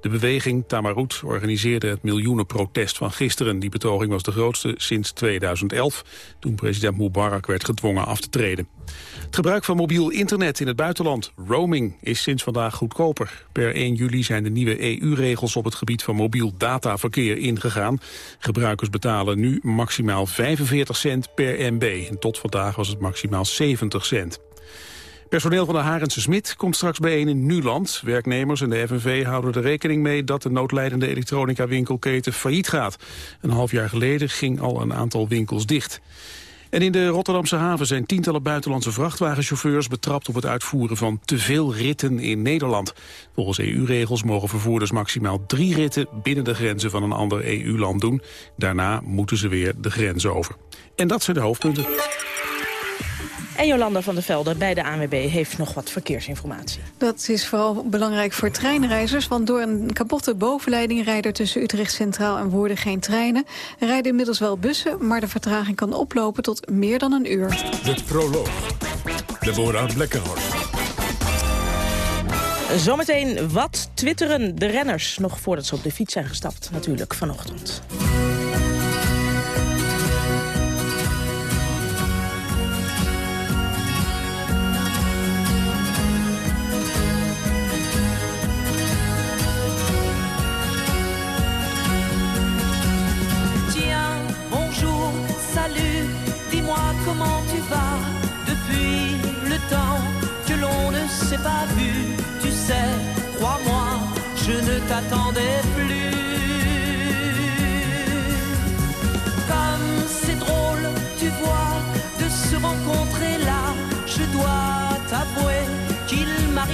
Speaker 3: De beweging Tamarut organiseerde het miljoenenprotest van gisteren. Die betoging was de grootste sinds 2011, toen president Mubarak werd gedwongen af te treden. Het gebruik van mobiel internet in het buitenland, roaming, is sinds vandaag goedkoper. Per 1 juli zijn de nieuwe EU-regels op het gebied van mobiel dataverkeer ingegaan. Gebruikers betalen nu maximaal 45 cent per MB. En tot vandaag was het maximaal 70 cent. Personeel van de Harense Smit komt straks bijeen in Nuland. Werknemers en de FNV houden er rekening mee dat de noodlijdende elektronica-winkelketen failliet gaat. Een half jaar geleden ging al een aantal winkels dicht. En in de Rotterdamse haven zijn tientallen buitenlandse vrachtwagenchauffeurs betrapt op het uitvoeren van te veel ritten in Nederland. Volgens EU-regels mogen vervoerders maximaal drie ritten binnen de grenzen van een ander EU-land doen. Daarna moeten ze weer de grens over. En dat zijn de hoofdpunten.
Speaker 2: En Jolanda van der Velde bij de ANWB heeft nog wat verkeersinformatie.
Speaker 5: Dat is vooral belangrijk voor treinreizigers... want door een kapotte bovenleiding rijden tussen Utrecht Centraal en Woerden geen treinen. Er rijden inmiddels wel bussen, maar de vertraging kan oplopen tot meer dan een uur.
Speaker 1: De proloog. Deborah Blekkenhorst.
Speaker 2: Zometeen wat twitteren de renners nog voordat ze op de fiets zijn gestapt, natuurlijk vanochtend.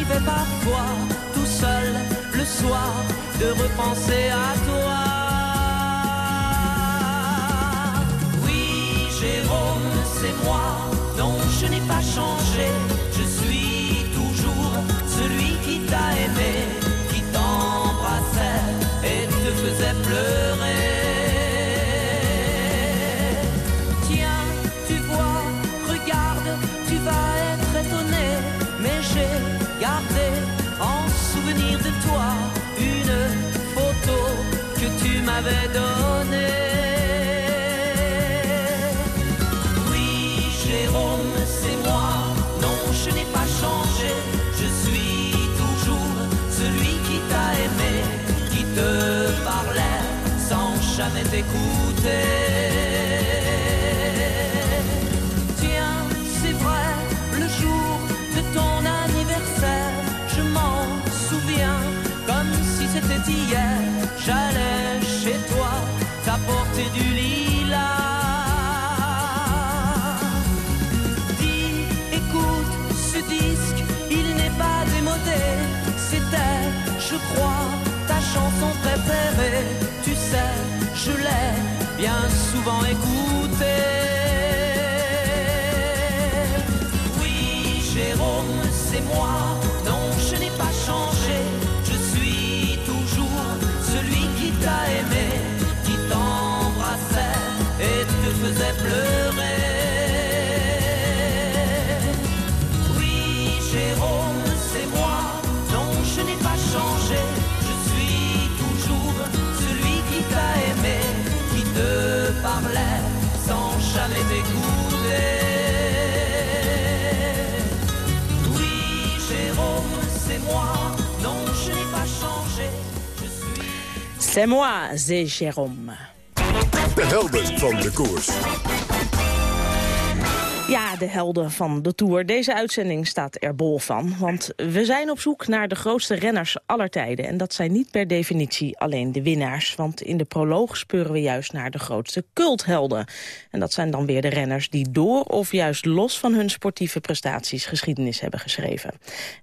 Speaker 14: M'arrivait parfois, tout seul, le soir, de repenser à toi. Jamais t'écouter. Tiens, c'est vrai, le jour de ton anniversaire, je m'en souviens comme si c'était hier. J'allais chez toi t'apporter du lilas. Dis, écoute ce disque, il n'est pas démodé, c'était je crois, ta chanson préférée. Bien souvent écoutée. Oui, Jérôme, c'est moi. Non, je n'ai pas changé. Je suis toujours celui qui t'a aimé, qui t'embrassait et te faisait pleurer.
Speaker 2: C'est moi, Zé Jérôme.
Speaker 1: De helden van de koers.
Speaker 2: Ja, de helden van de Tour. Deze uitzending staat er bol van. Want we zijn op zoek naar de grootste renners aller tijden. En dat zijn niet per definitie alleen de winnaars. Want in de proloog speuren we juist naar de grootste culthelden. En dat zijn dan weer de renners die door of juist los van hun sportieve prestaties geschiedenis hebben geschreven.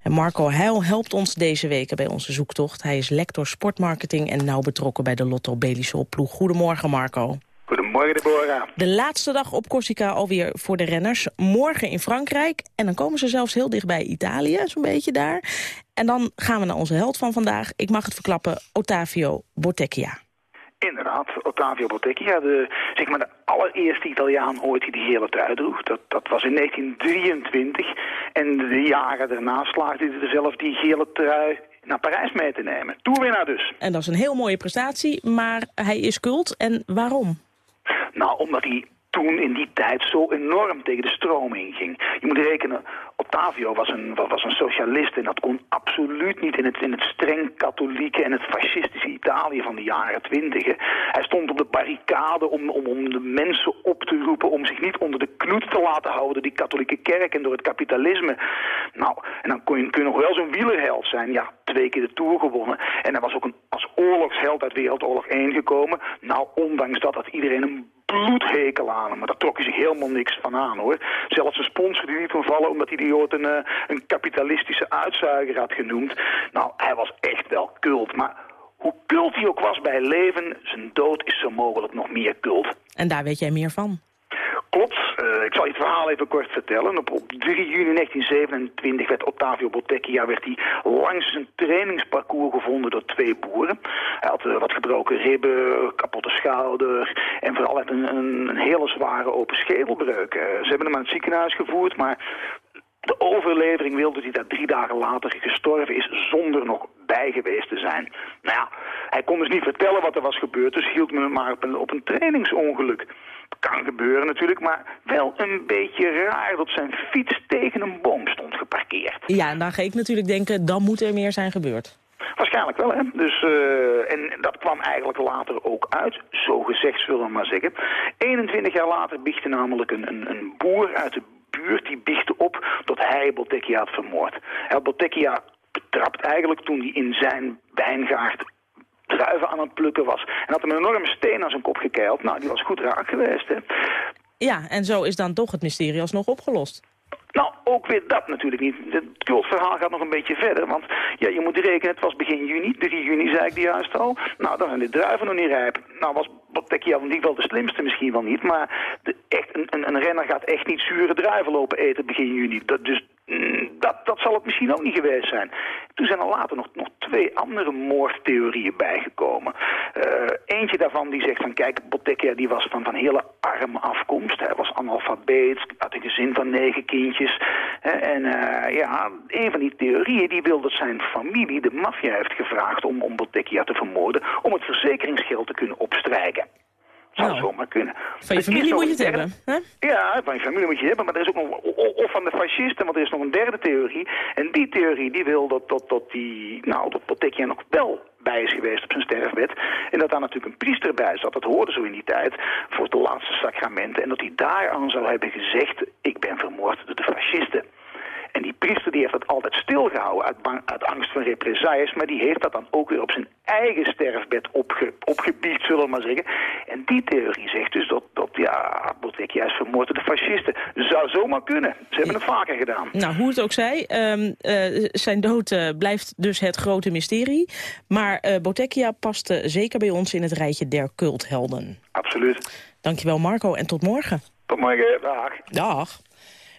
Speaker 2: En Marco Heil helpt ons deze weken bij onze zoektocht. Hij is lector sportmarketing en nauw betrokken bij de Lotto Belisol ploeg. Goedemorgen Marco.
Speaker 15: Goedemorgen, Deborah.
Speaker 2: De laatste dag op Corsica alweer voor de renners. Morgen in Frankrijk. En dan komen ze zelfs heel dichtbij Italië, zo'n beetje daar. En dan gaan we naar onze held van vandaag. Ik mag het verklappen, Ottavio Bottecchia.
Speaker 15: Inderdaad, Ottavio Bottecchia, de, zeg maar de allereerste Italiaan ooit die de gele trui droeg. Dat, dat was in 1923. En de jaren daarna slaagde hij er zelf die gele trui naar Parijs mee te nemen. Toerwinnaar dus.
Speaker 2: En dat is een heel mooie prestatie, maar hij is cult. En waarom?
Speaker 15: Nou, omdat hij toen in die tijd zo enorm tegen de stroom inging. Je moet rekenen, Ottavio was een, was een socialist en dat kon absoluut niet in het, in het streng katholieke en het fascistische Italië van de jaren twintig. Hij stond op de barricade om, om, om de mensen op te roepen om zich niet onder de knoet te laten houden, die katholieke kerk en door het kapitalisme. Nou, en dan kun je, kun nog wel zo'n wielerheld zijn. Ja, twee keer de Tour gewonnen. En hij was ook een, als oorlogsheld uit Wereldoorlog 1 gekomen. Nou, ondanks dat had iedereen een bloedhekel aan hem. Maar daar trok hij zich helemaal niks van aan, hoor. Zelfs een sponsor die niet van vallen omdat hij die een, eh, een kapitalistische uitzuiger had genoemd. Nou, hij was echt wel kult. Maar hoe kult hij ook was bij leven, zijn dood is zo mogelijk nog meer kult.
Speaker 2: En daar weet jij meer van?
Speaker 15: Klopt. Uh, ik zal je het verhaal even kort vertellen. Op, op 3 juni 1927 werd Ottavio Bottecchia werd hij langs zijn trainingsparcours gevonden door twee boeren. Hij had uh, wat gebroken ribben, kapotte schouder en vooral had een, een, een hele zware open schedelbreuk. Uh, ze hebben hem aan het ziekenhuis gevoerd, maar de overlevering wilde dat hij daar drie dagen later gestorven is zonder nog bij geweest te zijn. Nou ja, hij kon dus niet vertellen wat er was gebeurd, dus hield me maar op een, op een trainingsongeluk. Kan gebeuren natuurlijk, maar wel een beetje raar dat zijn fiets tegen een boom stond geparkeerd.
Speaker 2: Ja, en dan ga ik natuurlijk denken, dan moet er meer zijn gebeurd.
Speaker 15: Waarschijnlijk wel, hè. Dus, uh, en dat kwam eigenlijk later ook uit, zo gezegd zullen we maar zeggen. 21 jaar later biechtte namelijk een, een, een boer uit de buurt, die biechtte op dat hij Bottecchia had vermoord. Had Bottecchia betrapt eigenlijk toen hij in zijn wijngaard druiven aan het plukken was. En had hem een enorme steen aan zijn kop gekeild. Nou, die was goed raak geweest, hè.
Speaker 2: Ja, en zo is dan toch het mysterie alsnog opgelost.
Speaker 15: Nou, ook weer dat natuurlijk niet. Het cultverhaal gaat nog een beetje verder. Want ja, je moet rekenen, het was begin juni. 3 juni zei ik die juist al. Nou, dan zijn de druiven nog niet rijp. Nou, was Bottecchia van die wel de slimste misschien wel niet. Maar de, echt, een, een, renner gaat echt niet zure druiven lopen eten begin juni. Dat, dus dat, dat zal het misschien ook niet geweest zijn. Toen zijn er later nog, nog twee andere moordtheorieën bijgekomen. Uh, eentje daarvan die zegt van kijk, Bottecchia die was van, van hele arme afkomst. Hij was analfabeet, had een gezin van negen kindjes. en uh, ja, een van die theorieën die wil dat zijn familie de maffia heeft gevraagd om, om Bottecchia te vermoorden... om het verzekeringsgeld te kunnen opstrijken. Zou nou, zomaar kunnen.
Speaker 2: Van je familie moet je het hebben, hè?
Speaker 15: Ja, van je familie moet je hebben, maar er is ook nog, of van de fascisten, want er is nog een derde theorie. En die theorie die wil dat, dat, dat die, nou, dat Bottecchia nog wel bij is geweest op zijn sterfbed. En dat daar natuurlijk een priester bij zat, dat hoorde zo in die tijd, voor de laatste sacramenten. En dat hij daaraan zou hebben gezegd, ik ben vermoord door de fascisten. En die priester die heeft dat altijd stilgehouden uit, uit angst van represailles. Maar die heeft dat dan ook weer op zijn eigen sterfbed opge, opgebiecht, zullen we maar zeggen. En die theorie zegt dus dat, dat ja, vermoord door de fascisten. Zou zomaar kunnen. Ze hebben het vaker gedaan.
Speaker 2: Nou, hoe het ook zij, um, uh, zijn dood uh, blijft dus het grote mysterie. Maar uh, Bottecchia past zeker bij ons in het rijtje der culthelden.
Speaker 15: Absoluut.
Speaker 2: Dankjewel Marco en tot morgen.
Speaker 15: Tot morgen, dag.
Speaker 2: Dag.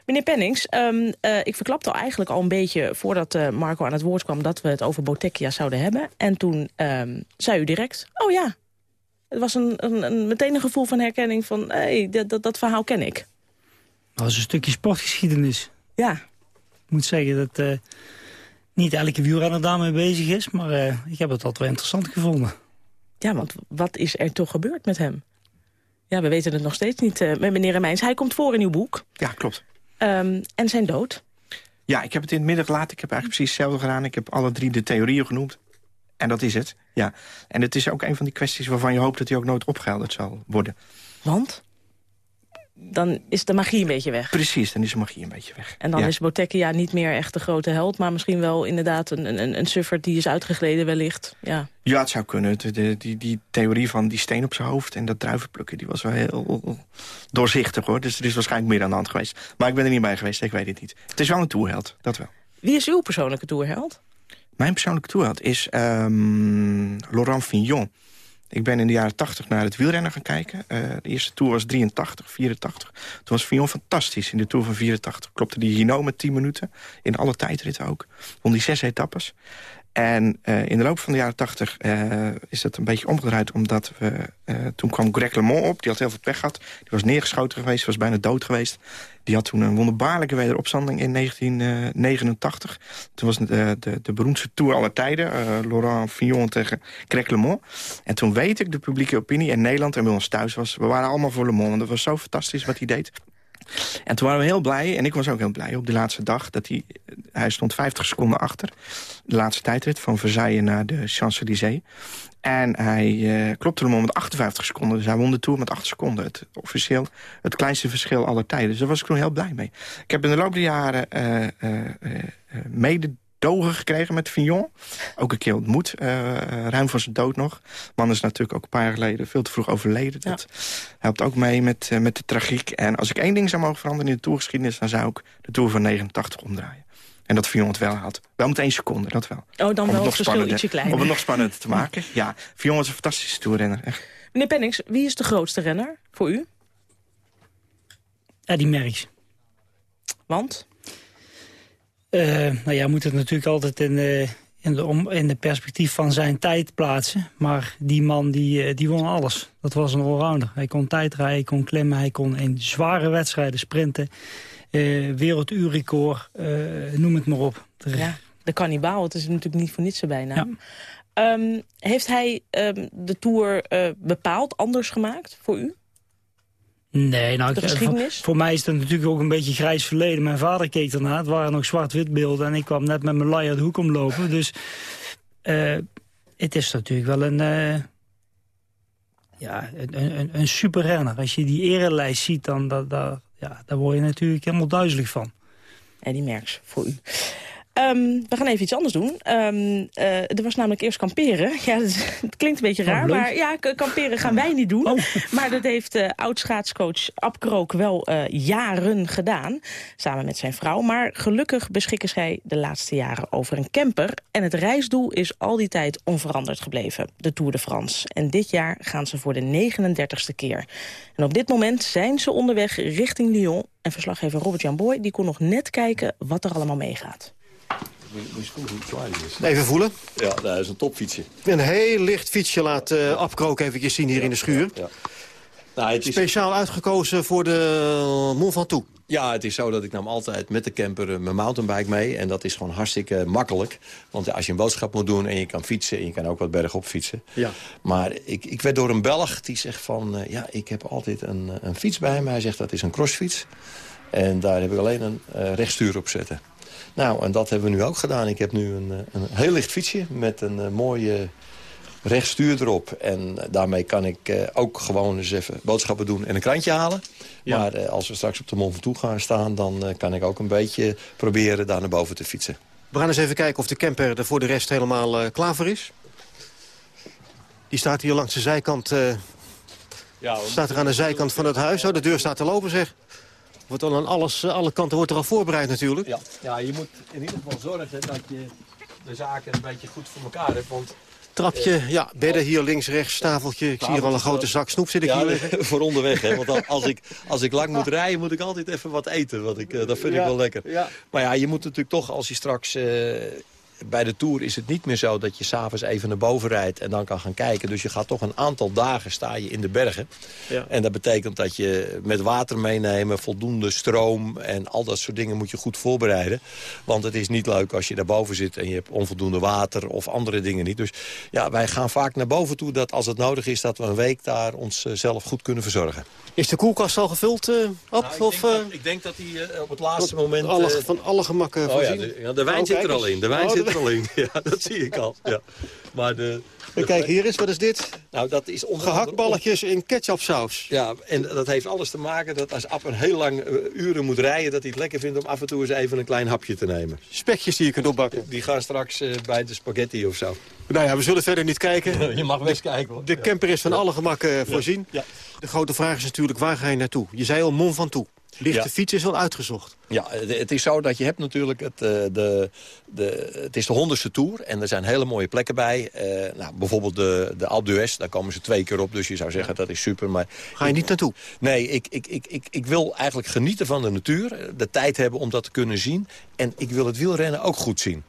Speaker 2: Meneer Pennings, um, uh, ik verklapte al eigenlijk al een beetje voordat uh, Marco aan het woord kwam... dat we het over Bottecchia zouden hebben. En toen um, zei u direct, oh ja, het was een, een, een, meteen een gevoel van herkenning van... hé, hey, dat, dat, dat, verhaal ken ik.
Speaker 9: Dat is een stukje sportgeschiedenis.
Speaker 2: Ja.
Speaker 9: Ik moet zeggen dat uh, niet elke wielrenner daarmee bezig is... maar ik heb het altijd wel interessant gevonden.
Speaker 2: Ja, want wat is er toch gebeurd met hem? Ja, we weten het nog steeds niet met meneer Remijns. Hij komt voor in uw boek.
Speaker 8: Ja, klopt.
Speaker 2: Um, en zijn dood?
Speaker 8: Ja, ik heb het in het midden gelaten. Ik heb eigenlijk precies hetzelfde gedaan. Ik heb alle drie de theorieën genoemd. En dat is het, ja. En het is ook een van die kwesties waarvan je hoopt dat hij ook nooit opgehelderd zal worden.
Speaker 2: Want? Dan is de magie een beetje weg.
Speaker 8: Precies, dan is de magie een beetje weg.
Speaker 2: En dan
Speaker 8: ja.
Speaker 2: is Bottecchia niet meer echt de grote held... maar misschien wel inderdaad een, een, een suffert die is uitgegleden wellicht. Ja.
Speaker 8: Ja, het zou kunnen. De, de- die, die theorie van die steen op zijn hoofd en dat druivenplukken... die was wel heel doorzichtig, hoor. Dus er is waarschijnlijk meer aan de hand geweest. Maar ik ben er niet bij geweest, ik weet het niet. Het is wel een toerheld, dat wel.
Speaker 2: Wie is uw persoonlijke toerheld?
Speaker 8: Mijn persoonlijke toerheld is ehm, Laurent Fignon. Ik ben in de jaren 80 naar het wielrennen gaan kijken. Eh, de eerste tour was 83, 84. Toen was Fignon fantastisch in de tour van 84. Klopte die Hino met 10 minuten. In alle tijdritten ook. Won die zes etappes. En eh, in de loop van de jaren 80 eh, is dat een beetje omgedraaid... omdat we, eh, toen kwam Greg LeMond op. Die had heel veel pech gehad. Die was neergeschoten geweest, was bijna dood geweest. Die had toen een wonderbaarlijke wederopstanding in 1989. Toen was de, de, de beroemdste tour aller tijden. Laurent Fignon tegen Greg LeMond. En toen weet ik, de publieke opinie in Nederland en bij ons thuis was... we waren allemaal voor LeMond. En dat was zo fantastisch wat hij deed. En toen waren we heel blij, en ik was ook heel blij op de laatste dag... dat hij, hij stond 50 seconden achter. De laatste tijdrit van Versailles naar de Champs-Élysées. En hij eh, klopte hem om met 58 seconden. Dus hij won de Tour met 8 seconden. Het, officieel het kleinste verschil aller tijden. Dus daar was ik toen heel blij mee. Ik heb in de loop der jaren eh, eh, mededogen gekregen met Fignon. Ook een keer ontmoet, eh, ruim voor zijn dood nog. Man is natuurlijk ook een paar jaar geleden veel te vroeg overleden. Dat helpt ook mee met, eh, met de tragiek. En als ik één ding zou mogen veranderen in de Tourgeschiedenis... dan zou ik de Tour van 89 omdraaien. En dat Fignon het wel had. Wel met één seconde, dat wel.
Speaker 2: Oh, dan
Speaker 8: Om
Speaker 2: wel het
Speaker 8: nog
Speaker 2: verschil ietsje kleiner.
Speaker 8: Om het nog spannender te maken. Ja, Fignon was een fantastische toerrenner. Echt.
Speaker 2: Meneer Pennings, wie is de grootste renner voor u?
Speaker 9: Eddie Merckx.
Speaker 2: Want?
Speaker 9: Eh, nou ja, moet het natuurlijk altijd in de, in, de, om, in de perspectief van zijn tijd plaatsen. Maar die man die, eh, die won alles. Dat was een allrounder. Hij kon tijdrijden, hij kon klimmen, hij kon in zware wedstrijden sprinten. eh werelduurrecord, eh, noem het maar op.
Speaker 2: Ja, de kannibaal, het is natuurlijk niet voor niets zijn bijnaam. Ehm, heeft hij ehm, de Tour eh, bepaald, anders gemaakt voor u?
Speaker 9: Nee, nou,
Speaker 2: De geschiedenis?
Speaker 9: Voor, voor mij is het natuurlijk ook een beetje grijs verleden. Mijn vader keek ernaar, het waren nog zwart-wit beelden... en ik kwam net met mijn luier de hoek omlopen. Dus eh, het is natuurlijk wel een, eh, ja, een, een, een super renner. Als je die erelijst ziet, dan dat, dat, ja, daar word je natuurlijk helemaal duizelig van.
Speaker 2: Eddie Merckx, voor u. Ehm, we gaan even iets anders doen. Ehm, eh, er was namelijk eerst kamperen. Ja, het klinkt een beetje
Speaker 9: Oh,
Speaker 2: raar,
Speaker 9: leuk.
Speaker 2: maar ja, kamperen gaan wij niet doen. Maar dat heeft eh oud-schaatscoach Ab Krook wel eh, jaren gedaan. Samen met zijn vrouw. Maar gelukkig beschikken zij de laatste jaren over een camper. En het reisdoel is al die tijd onveranderd gebleven. De Tour de France. En dit jaar gaan ze voor de 39ste keer. En op dit moment zijn ze onderweg richting Lyon. En verslaggever Robert-Jan Boy die kon nog net kijken wat er allemaal meegaat.
Speaker 16: Even voelen.
Speaker 17: Ja, dat is een topfietsje.
Speaker 16: Een heel licht fietsje laat uh, Abkrook even zien hier in de schuur.
Speaker 17: Ja. Nou, het is...
Speaker 16: Speciaal uitgekozen voor de Mont Ventoux.
Speaker 17: Ja, het is zo dat ik nam altijd met de camper uh, mijn mountainbike mee. En dat is gewoon hartstikke makkelijk. Want als je een boodschap moet doen en je kan fietsen... en je kan ook wat bergop fietsen.
Speaker 16: Ja.
Speaker 17: Maar ik, ik werd door een Belg die zegt van... Uh, ja, ik heb altijd een, een fiets bij me. Hij zegt dat is een crossfiets. En daar heb ik alleen een uh, rechtstuur op zetten. Nou, en dat hebben we nu ook gedaan. Ik heb nu een, een heel licht fietsje met een uh, mooie rechtstuur erop. En daarmee kan ik uh, ook gewoon eens even boodschappen doen en een krantje halen. Ja. Maar uh, als we straks op de Mont Ventoux gaan staan... dan uh, kan ik ook een beetje proberen daar naar boven te fietsen.
Speaker 16: We gaan eens even kijken of de camper er voor de rest helemaal uh, klaar voor is. Die staat hier langs de zijkant... Uh, ja, staat er aan de zijkant van het huis. Oh, de deur staat te lopen, zeg. Wordt al aan alles, alle kanten wordt er al voorbereid natuurlijk.
Speaker 17: Ja, ja je moet in ieder geval zorgen dat je de zaken een beetje goed voor elkaar hebt. Want
Speaker 16: Trapje, uh, ja, bedden hier links, rechts, tafeltje. Ik zie hier al een grote zak snoep zit ik
Speaker 17: ja,
Speaker 16: hier
Speaker 17: voor onderweg, hè. Want als ik, als ik lang moet rijden, moet ik altijd even wat eten. Want ik, uh, dat vind ja, ik wel lekker.
Speaker 16: Ja.
Speaker 17: Maar ja, je moet natuurlijk toch, als je straks... Uh, bij de Tour is het niet meer zo dat je s'avonds even naar boven rijdt en dan kan gaan kijken. Dus je gaat toch een aantal dagen sta je in de bergen.
Speaker 16: Ja.
Speaker 17: En dat betekent dat je met water meenemen, voldoende stroom en al dat soort dingen moet je goed voorbereiden. Want het is niet leuk als je daar boven zit en je hebt onvoldoende water of andere dingen niet. Dus ja, wij gaan vaak naar boven toe dat als het nodig is dat we een week daar onszelf goed kunnen verzorgen.
Speaker 16: Is de koelkast al gevuld, uh, Ab?
Speaker 17: Nou, ik,
Speaker 16: of,
Speaker 17: denk dat, ik denk dat die uh, op het laatste moment...
Speaker 16: Alle, van alle gemakken
Speaker 17: oh,
Speaker 16: voorzien.
Speaker 17: ja, de, ja, de wijn oh, zit er al in. De wijn
Speaker 16: oh,
Speaker 17: zit Ja, dat zie ik al. Ja. Maar de,
Speaker 16: kijk, hier is, wat is dit?
Speaker 17: Nou, dat is
Speaker 16: Gehaktballetjes in ketchupsaus.
Speaker 17: Ja, en dat heeft alles te maken dat als App een heel lang eh, uren moet rijden... dat hij het lekker vindt om af en toe eens even een klein hapje te nemen.
Speaker 16: Spekjes die je kunt opbakken.
Speaker 17: Die gaan straks eh, bij de spaghetti of zo.
Speaker 16: Nou ja, we zullen verder niet kijken.
Speaker 17: Je mag best kijken hoor.
Speaker 16: De camper is van alle gemak eh, voorzien.
Speaker 17: Ja.
Speaker 16: De grote vraag is natuurlijk, waar ga je naartoe? Je zei al Mont Ventoux. Lichte
Speaker 17: Ja.
Speaker 16: fiets is wel uitgezocht.
Speaker 17: Ja, het het is zo dat je hebt natuurlijk... Het, eh, de, de, het is de honderdste tour en er zijn hele mooie plekken bij. Eh, nou, bijvoorbeeld de, de Alpe d'Huez, daar komen ze twee keer op. Dus je zou zeggen, dat is super. Maar
Speaker 16: Ga je niet naartoe?
Speaker 17: Nee, ik, ik, ik, ik, ik wil eigenlijk genieten van de natuur. De tijd hebben om dat te kunnen zien. En ik wil het wielrennen ook goed zien.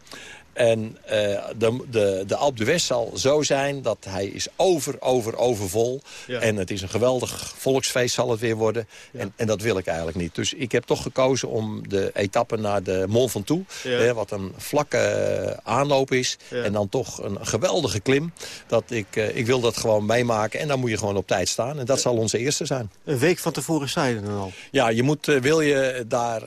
Speaker 17: En eh, de, de, de Alpe d'Huez zal zo zijn dat hij is over, over, overvol.
Speaker 16: Ja.
Speaker 17: En het is een geweldig volksfeest zal het weer worden. En, en dat wil ik eigenlijk niet. Dus ik heb toch gekozen om de etappe naar de Mont Ventoux...
Speaker 16: Ja.
Speaker 17: hè, wat een vlakke eh, aanloop is. En dan toch een geweldige klim. Dat ik, eh, ik wil dat gewoon meemaken. En dan moet je gewoon op tijd staan. En dat zal onze eerste zijn.
Speaker 16: Een week van tevoren er dan al.
Speaker 17: Ja, je moet, wil je daar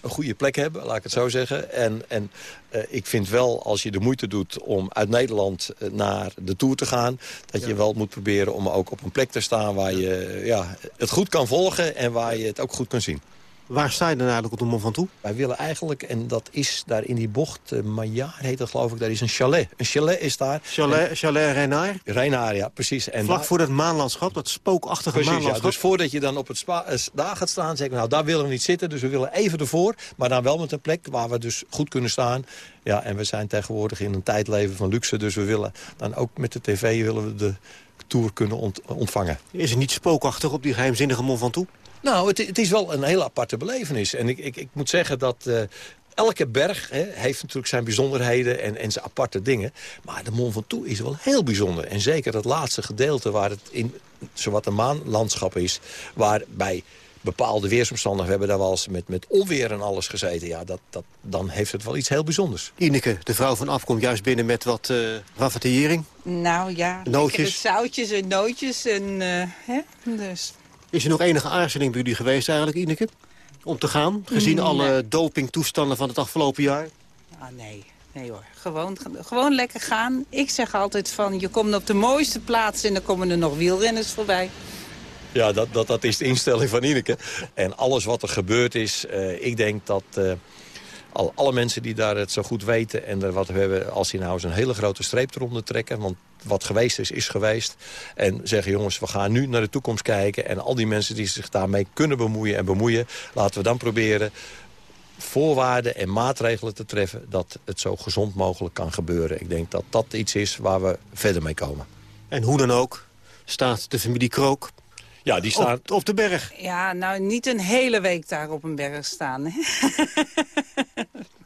Speaker 17: een goede plek hebben, laat ik het zo zeggen. En, en eh, ik vind wel, als je de moeite doet om uit Nederland eh, naar de Tour te gaan... dat je wel moet proberen om ook op een plek te staan... waar je ja, het goed kan volgen en waar je het ook goed kan zien.
Speaker 16: Waar sta je dan eigenlijk op de Mont Ventoux?
Speaker 17: Wij willen eigenlijk, en dat is daar in die bocht, uh, Maillard heet dat geloof ik, daar is een chalet. Een chalet is daar.
Speaker 16: Chalet, chalet
Speaker 17: ja, precies. En
Speaker 16: Vlak
Speaker 17: daar-
Speaker 16: voor dat maanlandschap, dat spookachtige
Speaker 17: Precies, ja.
Speaker 16: maanlandschap.
Speaker 17: Dus voordat je dan op het spa, eh, daar gaat staan, zeg ik, nou, daar willen we niet zitten. Dus we willen even ervoor, maar dan wel met een plek waar we dus goed kunnen staan. Ja, en we zijn tegenwoordig in een tijdleven van luxe. Dus we willen dan ook met de tv willen we de tour kunnen ont- ontvangen.
Speaker 16: Is het niet spookachtig op die geheimzinnige Mont Ventoux?
Speaker 17: Nou, het, het is wel een hele aparte belevenis. En ik, ik, ik moet zeggen dat... eh, Elke berg hè, heeft natuurlijk zijn bijzonderheden en, en zijn aparte dingen. Maar de Mont Ventoux is wel heel bijzonder. En zeker het laatste gedeelte waar het in zowat een maanlandschap is... waar bij bepaalde weersomstandigheden... we hebben daar wel eens met, met onweer en alles gezeten... Ja, dat, dat, dan heeft het wel iets heel bijzonders.
Speaker 16: Ineke, de vrouw van Af, komt juist binnen met wat eh raffinering.
Speaker 18: Nou ja,
Speaker 16: Nootjes.
Speaker 18: zoutjes en nootjes. En, eh, hè? Dus.
Speaker 16: Is er nog enige aarzeling bij jullie geweest eigenlijk, Ineke? Om te gaan, gezien
Speaker 18: Nee.
Speaker 16: alle dopingtoestanden van het afgelopen jaar?
Speaker 18: Ah, nee, nee hoor. Gewoon, gewoon lekker gaan. Ik zeg altijd van, je komt op de mooiste plaats en dan komen er nog wielrenners voorbij.
Speaker 17: Ja, dat, dat, dat is de instelling van Ineke. En alles wat er gebeurd is, eh, ik denk dat... eh, al, alle mensen die daar het zo goed weten en wat we hebben... als die nou eens een hele grote streep eronder trekken... want wat geweest is, is geweest. En zeggen, jongens, we gaan nu naar de toekomst kijken... en al die mensen die zich daarmee kunnen bemoeien en bemoeien... laten we dan proberen voorwaarden en maatregelen te treffen... dat het zo gezond mogelijk kan gebeuren. Ik denk dat dat iets is waar we verder mee komen.
Speaker 16: En hoe dan ook staat de familie Krook
Speaker 17: Ja, die staan...
Speaker 16: op, op de berg.
Speaker 18: Ja, nou niet een hele week daar op een berg staan.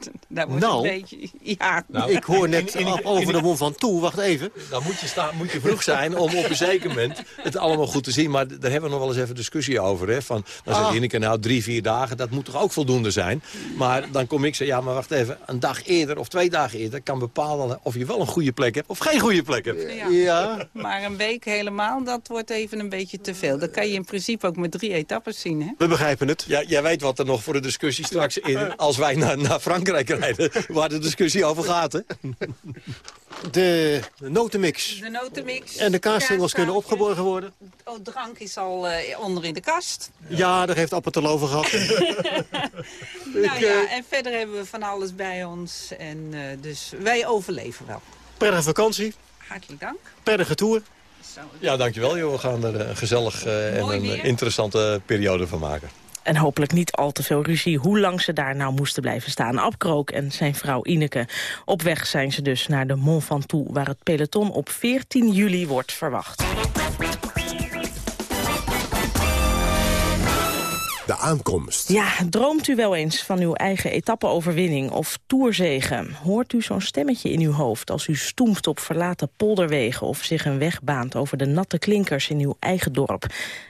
Speaker 18: Hè? Dat wordt
Speaker 16: Nou.
Speaker 18: een beetje... Ja.
Speaker 16: ik hoor net over de Mont Ventoux. Wacht even.
Speaker 17: Dan moet je, staan, moet je vroeg zijn om op een zeker moment het allemaal goed te zien. Maar daar hebben we nog wel eens even discussie over. Hè? Van, dan
Speaker 16: Ah.
Speaker 17: zegt Ineke, nou drie, vier dagen, dat moet toch ook voldoende zijn? Maar dan kom ik zeggen, ja, maar wacht even. Een dag eerder of twee dagen eerder kan bepalen of je wel een goede plek hebt of geen goede plek hebt.
Speaker 18: Ja. Maar een week helemaal, dat wordt even een beetje te veel. Dat kan je in principe ook met drie etappes zien, hè?
Speaker 16: We begrijpen het.
Speaker 17: Ja, jij weet wat er nog voor de discussie straks in, als wij naar, naar Frankrijk rijden, waar de discussie over gaat. Hè?
Speaker 16: De notenmix
Speaker 18: De notenmix.
Speaker 16: en de kaasstengels kunnen opgeborgen worden.
Speaker 18: Oh, drank is al eh, onder in de kast.
Speaker 16: Ja, daar heeft Appel het al over gehad.
Speaker 18: Nou ja, en verder hebben we van alles bij ons. En eh, dus wij overleven wel.
Speaker 16: Prettige vakantie,
Speaker 18: Hartelijk dank.
Speaker 16: prettige tour.
Speaker 17: Ja, dankjewel. Joh. We gaan er een gezellig eh, en een interessante periode van maken.
Speaker 2: En hopelijk niet al te veel ruzie hoe lang ze daar nou moesten blijven staan. Abkrook en zijn vrouw Ineke. Op weg zijn ze dus naar de Mont Ventoux... waar het peloton op 14 juli wordt verwacht.
Speaker 1: De aankomst.
Speaker 2: Ja, droomt u wel eens van uw eigen etappeoverwinning of toerzegen? Hoort u zo'n stemmetje in uw hoofd als u stoemt op verlaten polderwegen... of zich een weg baant over de natte klinkers in uw eigen dorp?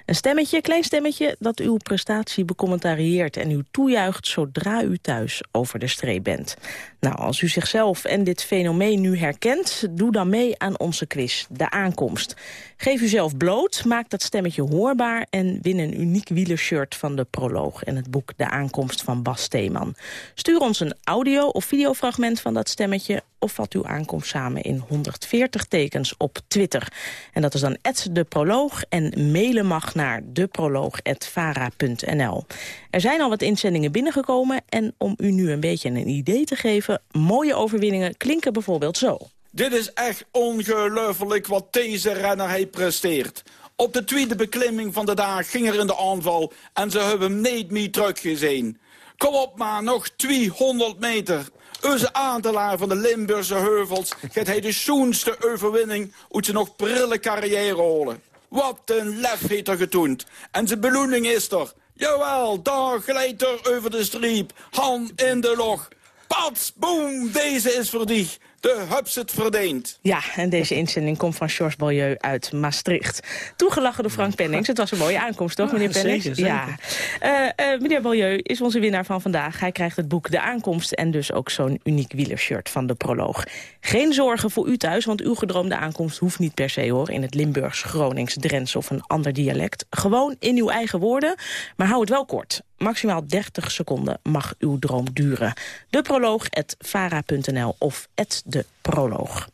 Speaker 2: Een stemmetje, klein stemmetje, dat uw prestatie becommentarieert... en u toejuicht zodra u thuis over de streep bent. Nou, als u zichzelf en dit fenomeen nu herkent... doe dan mee aan onze quiz, De Aankomst. Geef uzelf bloot, maak dat stemmetje hoorbaar... en win een uniek wielershirt van de proloog... en het boek De Aankomst van Bas Steeman. Stuur ons een audio- of videofragment van dat stemmetje... of vat uw aankomst samen in 140 tekens op Twitter. En dat is dan de proloog en mailen mag naar deproloog.vara.nl. Er zijn al wat inzendingen binnengekomen en om u nu een beetje een idee te geven... mooie overwinningen klinken bijvoorbeeld zo.
Speaker 19: Dit is echt ongelooflijk wat deze renner heeft presteert. Op de tweede beklimming van de dag ging er in de aanval en ze hebben hem niet meer teruggezien. Kom op maar, nog 200 meter. Onze aandelaar van de Limburgse heuvels gaat hij de zoenste overwinning uit zijn nog prille carrière holen. Wat een lef heeft er getoond. En zijn beloening is er. Jawel, daar glijdt er over de streep. Hand in de log. Pats, boom, deze is voor dich de hubs het verdeend.
Speaker 2: Ja, en deze inzending komt van Georges Beaulieu uit Maastricht. Toegelachen door Frank Pennings. Het was een mooie aankomst, toch, meneer Pennings?
Speaker 9: Zeker, zeker.
Speaker 2: Ja. Uh, uh, meneer Beaulieu is onze winnaar van vandaag. Hij krijgt het boek De Aankomst en dus ook zo'n uniek wielershirt van de proloog. Geen zorgen voor u thuis, want uw gedroomde aankomst hoeft niet per se, hoor. In het Limburgs, Gronings, Drents of een ander dialect. Gewoon in uw eigen woorden, maar hou het wel kort. Maximaal 30 seconden mag uw droom duren. De proloog, vara.nl of de proloog.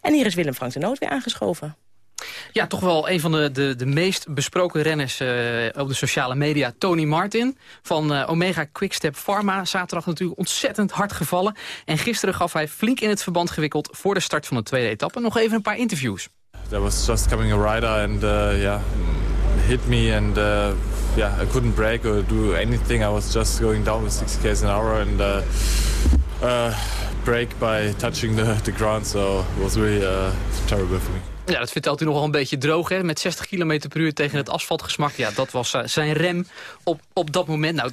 Speaker 2: En hier is Willem Frank de Noot weer aangeschoven.
Speaker 11: Ja, toch wel een van de, de, de meest besproken renners uh, op de sociale media. Tony Martin van uh, Omega Quickstep Pharma. Zaterdag natuurlijk ontzettend hard gevallen. En gisteren gaf hij flink in het verband gewikkeld... voor de start van de tweede etappe. Nog even een paar interviews.
Speaker 20: There was just coming a rider and uh, yeah, hit me and uh, yeah, I couldn't brake or do anything. I was just going down with 60 k's an hour and uh, uh, brake by touching the, the ground. So it was really uh, terrible for me.
Speaker 11: Ja, dat vertelt u nog wel een beetje droog, hè? Met 60 km per uur tegen het asfalt gesmakt. Ja, dat was uh, zijn rem op, op dat moment. Nou,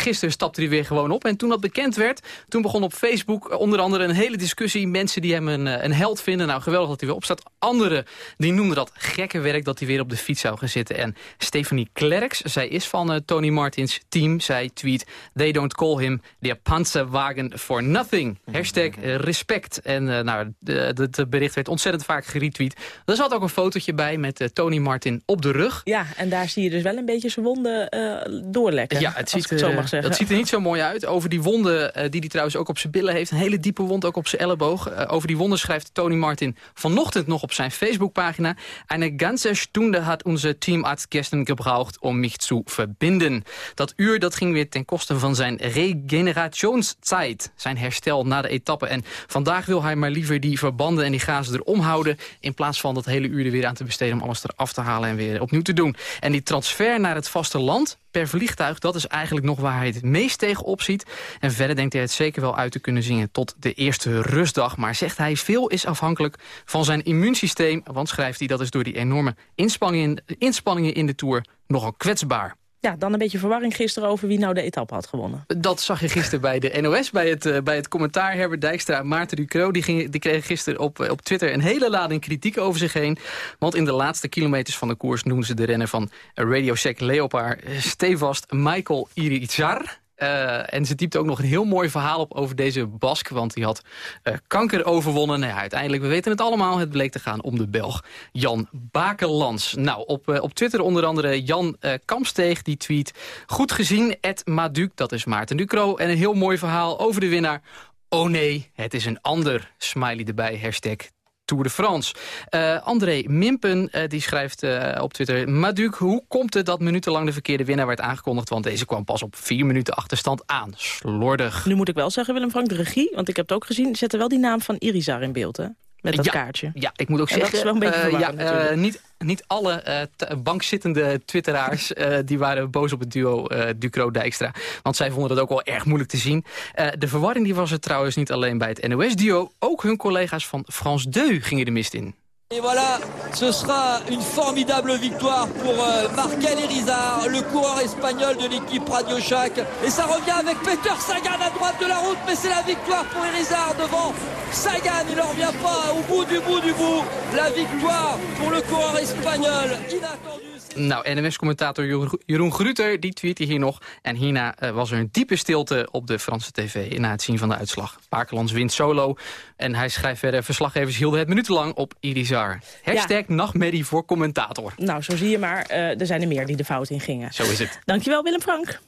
Speaker 11: Gisteren stapte hij weer gewoon op. En toen dat bekend werd, toen begon op Facebook onder andere een hele discussie. Mensen die hem een, eh, een held vinden. Nou, geweldig dat hij weer opstaat. Anderen die noemden dat gekke werk dat hij weer op de fiets zou gaan zitten. En Stephanie Klerks, zij is van uh, Tony Martins team. Zij tweet, they don't call him the Panzerwagen for nothing. Hashtag respect. En uh, nou, het bericht werd ontzettend vaak geretweet. Er zat ook een fotootje bij met Tony Martin op de rug.
Speaker 2: Ja, en daar zie je dus wel een beetje zijn wonden doorlekken.
Speaker 11: Ja, het ziet dat ziet er niet zo mooi uit. Over die wonden, uh, die hij trouwens ook op zijn billen heeft. Een hele diepe wond, ook op zijn elleboog. Uh, over die wonden schrijft Tony Martin vanochtend nog op zijn Facebookpagina. Eine ganze Stunde hat onze Teamarzt gestern gebraucht om mich zu verbinden. Dat uur dat ging weer ten koste van zijn regenerationszeit. Zijn herstel na de etappe. En vandaag wil hij maar liever die verbanden en die gazen erom houden... in plaats van dat hele uur er weer aan te besteden om alles eraf te halen en weer opnieuw te doen. En die transfer naar het vasteland per vliegtuig, dat is eigenlijk nog waar hij het meest tegenop ziet. En verder denkt hij het zeker wel uit te kunnen zingen tot de eerste rustdag. Maar zegt hij, veel is afhankelijk van zijn immuunsysteem. Want schrijft hij, dat is door die enorme inspanningen in de Tour nogal kwetsbaar.
Speaker 2: Ja, dan een beetje verwarring gisteren over wie nou de etappe had gewonnen.
Speaker 11: Dat zag je gisteren bij de NOS, bij het, uh, bij het commentaar. Herbert Dijkstra en Maarten Ducro die, gingen, die kregen gisteren op, op Twitter een hele lading kritiek over zich heen. Want in de laatste kilometers van de koers noemden ze de renner van Radio Shack Leopard stevast Michael Irizar. Uh, en ze typte ook nog een heel mooi verhaal op over deze Bask. Want die had uh, kanker overwonnen. Nou uiteindelijk, we weten het allemaal. Het bleek te gaan om de Belg Jan Bakelands. Nou, op, uh, op Twitter onder andere Jan Kampsteeg. Die tweet, goed gezien, Ed Maduc, dat is Maarten Ducro. En een heel mooi verhaal over de winnaar. Oh nee, het is een ander. Smiley erbij, hashtag Tour de France. Uh, André Mimpen uh, die schrijft uh, op Twitter... Maduc, hoe komt het dat minutenlang de verkeerde winnaar werd aangekondigd? Want deze kwam pas op vier minuten achterstand aan. Slordig.
Speaker 2: Nu moet ik wel zeggen, Willem Frank, de regie... want ik heb het ook gezien, zet er wel die naam van Irizar in beeld, hè? Met dat
Speaker 11: ja,
Speaker 2: kaartje.
Speaker 11: Ja, ik moet ook
Speaker 2: en
Speaker 11: zeggen...
Speaker 2: dat is wel een beetje verwarrend
Speaker 11: ja, niet, niet alle uh, bankzittende twitteraars die waren boos op het duo Ducro-Dijkstra. Want zij vonden dat ook wel erg moeilijk te zien. de verwarring die was er trouwens niet alleen bij het NOS-duo. Ook hun collega's van France 2 gingen de mist in.
Speaker 21: Et voilà, ce sera une formidable victoire pour euh, Markel Irizar, le coureur espagnol de l'équipe Radio Shack. Et ça revient avec Peter Sagan à droite de la route, mais c'est la victoire pour Irizar devant Sagan. Il ne revient pas au bout du bout du bout. La victoire pour le coureur espagnol, inattendu.
Speaker 11: Nou, NMS-commentator Jeroen Gruter, die tweette hier nog. En hierna uh, was er een diepe stilte op de Franse tv na het zien van de uitslag. Bakelands wint solo. En hij schrijft verder, verslaggevers hielden het minutenlang op Irizar. Hashtag ja. nachtmerrie voor commentator.
Speaker 2: Nou, zo zie je maar, uh, er zijn er meer die de fout in gingen.
Speaker 11: Zo is het.
Speaker 2: Dankjewel, Willem Frank.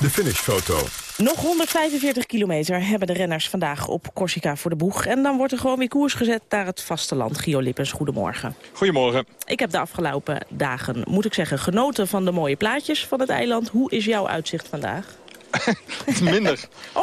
Speaker 1: De finishfoto.
Speaker 2: Nog 145 kilometer hebben de renners vandaag op Corsica voor de boeg. En dan wordt er gewoon weer koers gezet naar het vasteland. Gio Lippens, goedemorgen.
Speaker 22: Goedemorgen.
Speaker 2: Ik heb de afgelopen dagen, moet ik zeggen, genoten van de mooie plaatjes van het eiland. Hoe is jouw uitzicht vandaag?
Speaker 22: Minder.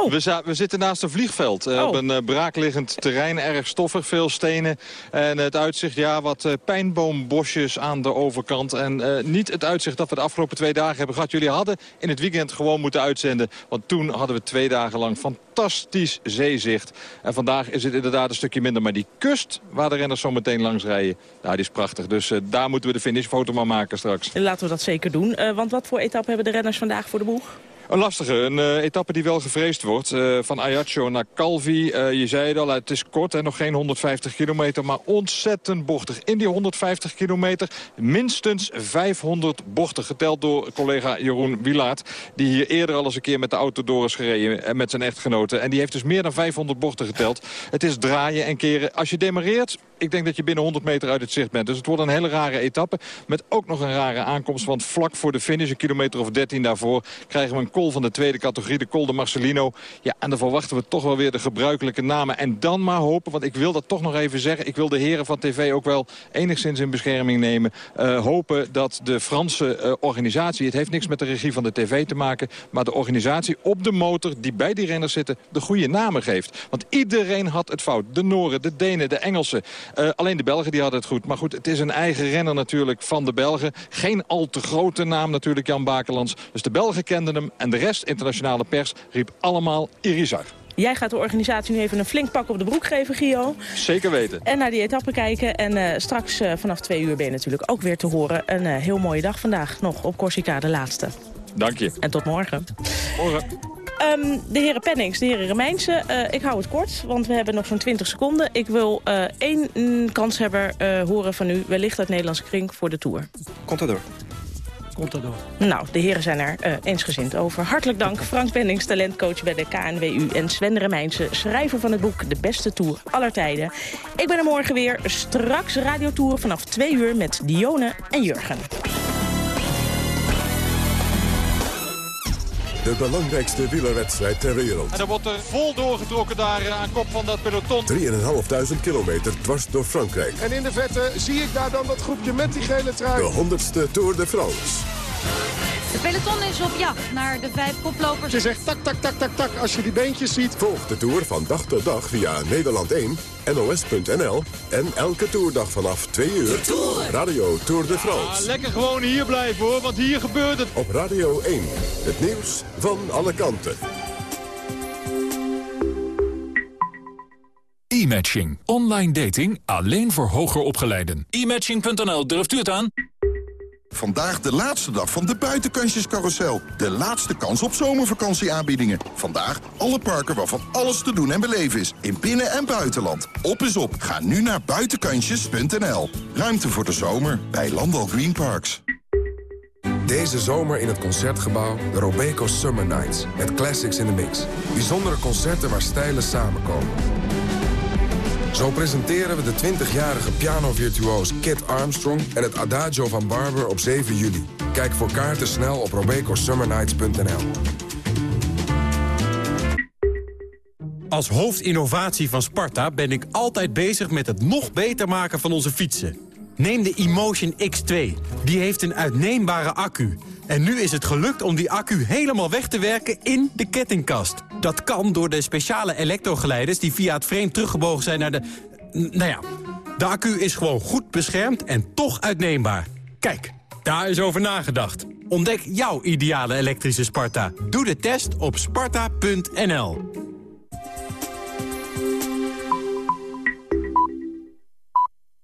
Speaker 22: We, we, zitten naast een vliegveld. eh,
Speaker 2: Oh.
Speaker 22: Op een eh, braakliggend terrein. Erg stoffig, veel stenen. En het uitzicht, ja, wat eh, pijnboombosjes aan de overkant. En niet het uitzicht dat we de afgelopen twee dagen hebben gehad. Jullie hadden in het weekend gewoon moeten uitzenden. Want toen hadden we twee dagen lang fantastisch zeezicht. En vandaag is het inderdaad een stukje minder. Maar die kust, waar de renners zo meteen langs rijden, nou, die is prachtig. Dus daar moeten we de finishfoto maar maken straks.
Speaker 2: Laten we dat zeker doen. Want wat voor etappe hebben de renners vandaag voor de boeg?
Speaker 22: Een lastige, een eh, etappe die wel gevreesd wordt. eh, van Ajaccio naar Calvi. Eh, je zei het al, het is kort, hè, nog geen 150 kilometer, maar ontzettend bochtig. In die 150 kilometer minstens 500 bochten. Geteld door collega Jeroen Wilaert. Die hier eerder al eens een keer met de auto door is gereden. En met zijn echtgenoten. En die heeft dus meer dan 500 bochten geteld. Het is draaien en keren. Als je demareert, ik denk dat je binnen 100 meter uit het zicht bent. Dus het wordt een hele rare etappe. Met ook nog een rare aankomst. Want vlak voor de finish, een kilometer of 13 daarvoor... krijgen we een call van de tweede categorie, de Col de Marcelino. Ja, en dan verwachten we toch wel weer de gebruikelijke namen. En dan maar hopen, want ik wil dat toch nog even zeggen... ik wil de heren van tv ook wel enigszins in bescherming nemen. Eh, hopen dat de Franse eh, organisatie... het heeft niks met de regie van de tv te maken... maar de organisatie op de motor die bij die renners zitten... de goede namen geeft. Want iedereen had het fout. De Noren, de Denen, de Engelsen. Eh, alleen de Belgen die hadden het goed. Maar goed, het is een eigen renner natuurlijk van de Belgen. Geen al te grote naam natuurlijk, Jan Bakelands. Dus de Belgen kenden hem en de rest, internationale pers, riep allemaal Irizar.
Speaker 2: Jij gaat de organisatie nu even een flink pak op de broek geven, Gio.
Speaker 22: Zeker weten.
Speaker 2: En naar die etappe kijken. En eh, straks eh, vanaf twee uur ben je natuurlijk ook weer te horen. Een heel mooie dag vandaag nog op Corsica, de laatste.
Speaker 22: Dank je.
Speaker 2: En tot morgen.
Speaker 22: Morgen.
Speaker 2: Ehm, de heren Pennings, de heren Remijnse. eh, ik hou het kort, want we hebben nog zo'n 20 seconden. Ik wil eh, één mm, kanshebber eh, horen van u, wellicht uit Nederlandse kring, voor de Tour.
Speaker 8: Contador.
Speaker 9: Contador.
Speaker 2: Nou, de heren zijn er eh, eensgezind over. Hartelijk dank, Frank Pennings, talentcoach bij de KNWU... en Sven Remijnse, schrijver van het boek De Beste Tour aller tijden. Ik ben er morgen weer, straks radiotour vanaf twee uur... met Dione en Jurgen.
Speaker 1: De belangrijkste wielerwedstrijd ter wereld.
Speaker 22: En er wordt er vol doorgetrokken daar eh, aan kop van dat peloton.
Speaker 1: 3.500 kilometer dwars door Frankrijk.
Speaker 23: En in de vette zie ik daar dan dat groepje met die gele trui.
Speaker 1: De 100ste Tour de France.
Speaker 24: De peloton is op jacht naar de vijf koplopers.
Speaker 23: Het is echt tak, tak, tak, tak, tak als je die beentjes ziet.
Speaker 1: Volg de Tour van dag tot dag via Nederland 1, NOS.nl... en elke toerdag vanaf 2 uur Radio Tour de
Speaker 22: Ah,
Speaker 1: France.
Speaker 22: lekker gewoon hier blijven hoor, want hier gebeurt het.
Speaker 1: Op Radio 1, het nieuws van alle kanten.
Speaker 25: E-matching. Online dating alleen voor hoger opgeleiden. E-matching.nl, durft u het aan?
Speaker 26: Vandaag de laatste dag van de buitenkansjescarousel. De laatste kans op zomervakantieaanbiedingen. Vandaag alle parken waarvan alles te doen en beleven is. In binnen- en buitenland. Op is op. Ga nu naar buitenkansjes.nl. Ruimte voor de zomer bij Landal Green Parks.
Speaker 27: Deze zomer in het Concertgebouw de Robeco Summer Nights. Met classics in the mix. Bijzondere concerten waar stijlen samenkomen. Zo presenteren we de 20-jarige pianovirtuoos Kit Armstrong... en het Adagio van Barber op 7 juli. Kijk voor kaarten snel op robecosummernights.nl.
Speaker 6: Als hoofdinnovatie van Sparta ben ik altijd bezig met het nog beter maken van onze fietsen. Neem de Emotion X2. Die heeft een uitneembare accu. En nu is het gelukt om die accu helemaal weg te werken in de kettingkast. Dat kan door de speciale elektrogeleiders die via het frame teruggebogen zijn naar de... Nou ja, de accu is gewoon goed beschermd en toch uitneembaar. Kijk, daar is over nagedacht. Ontdek jouw ideale elektrische Sparta. Doe de test op sparta.nl.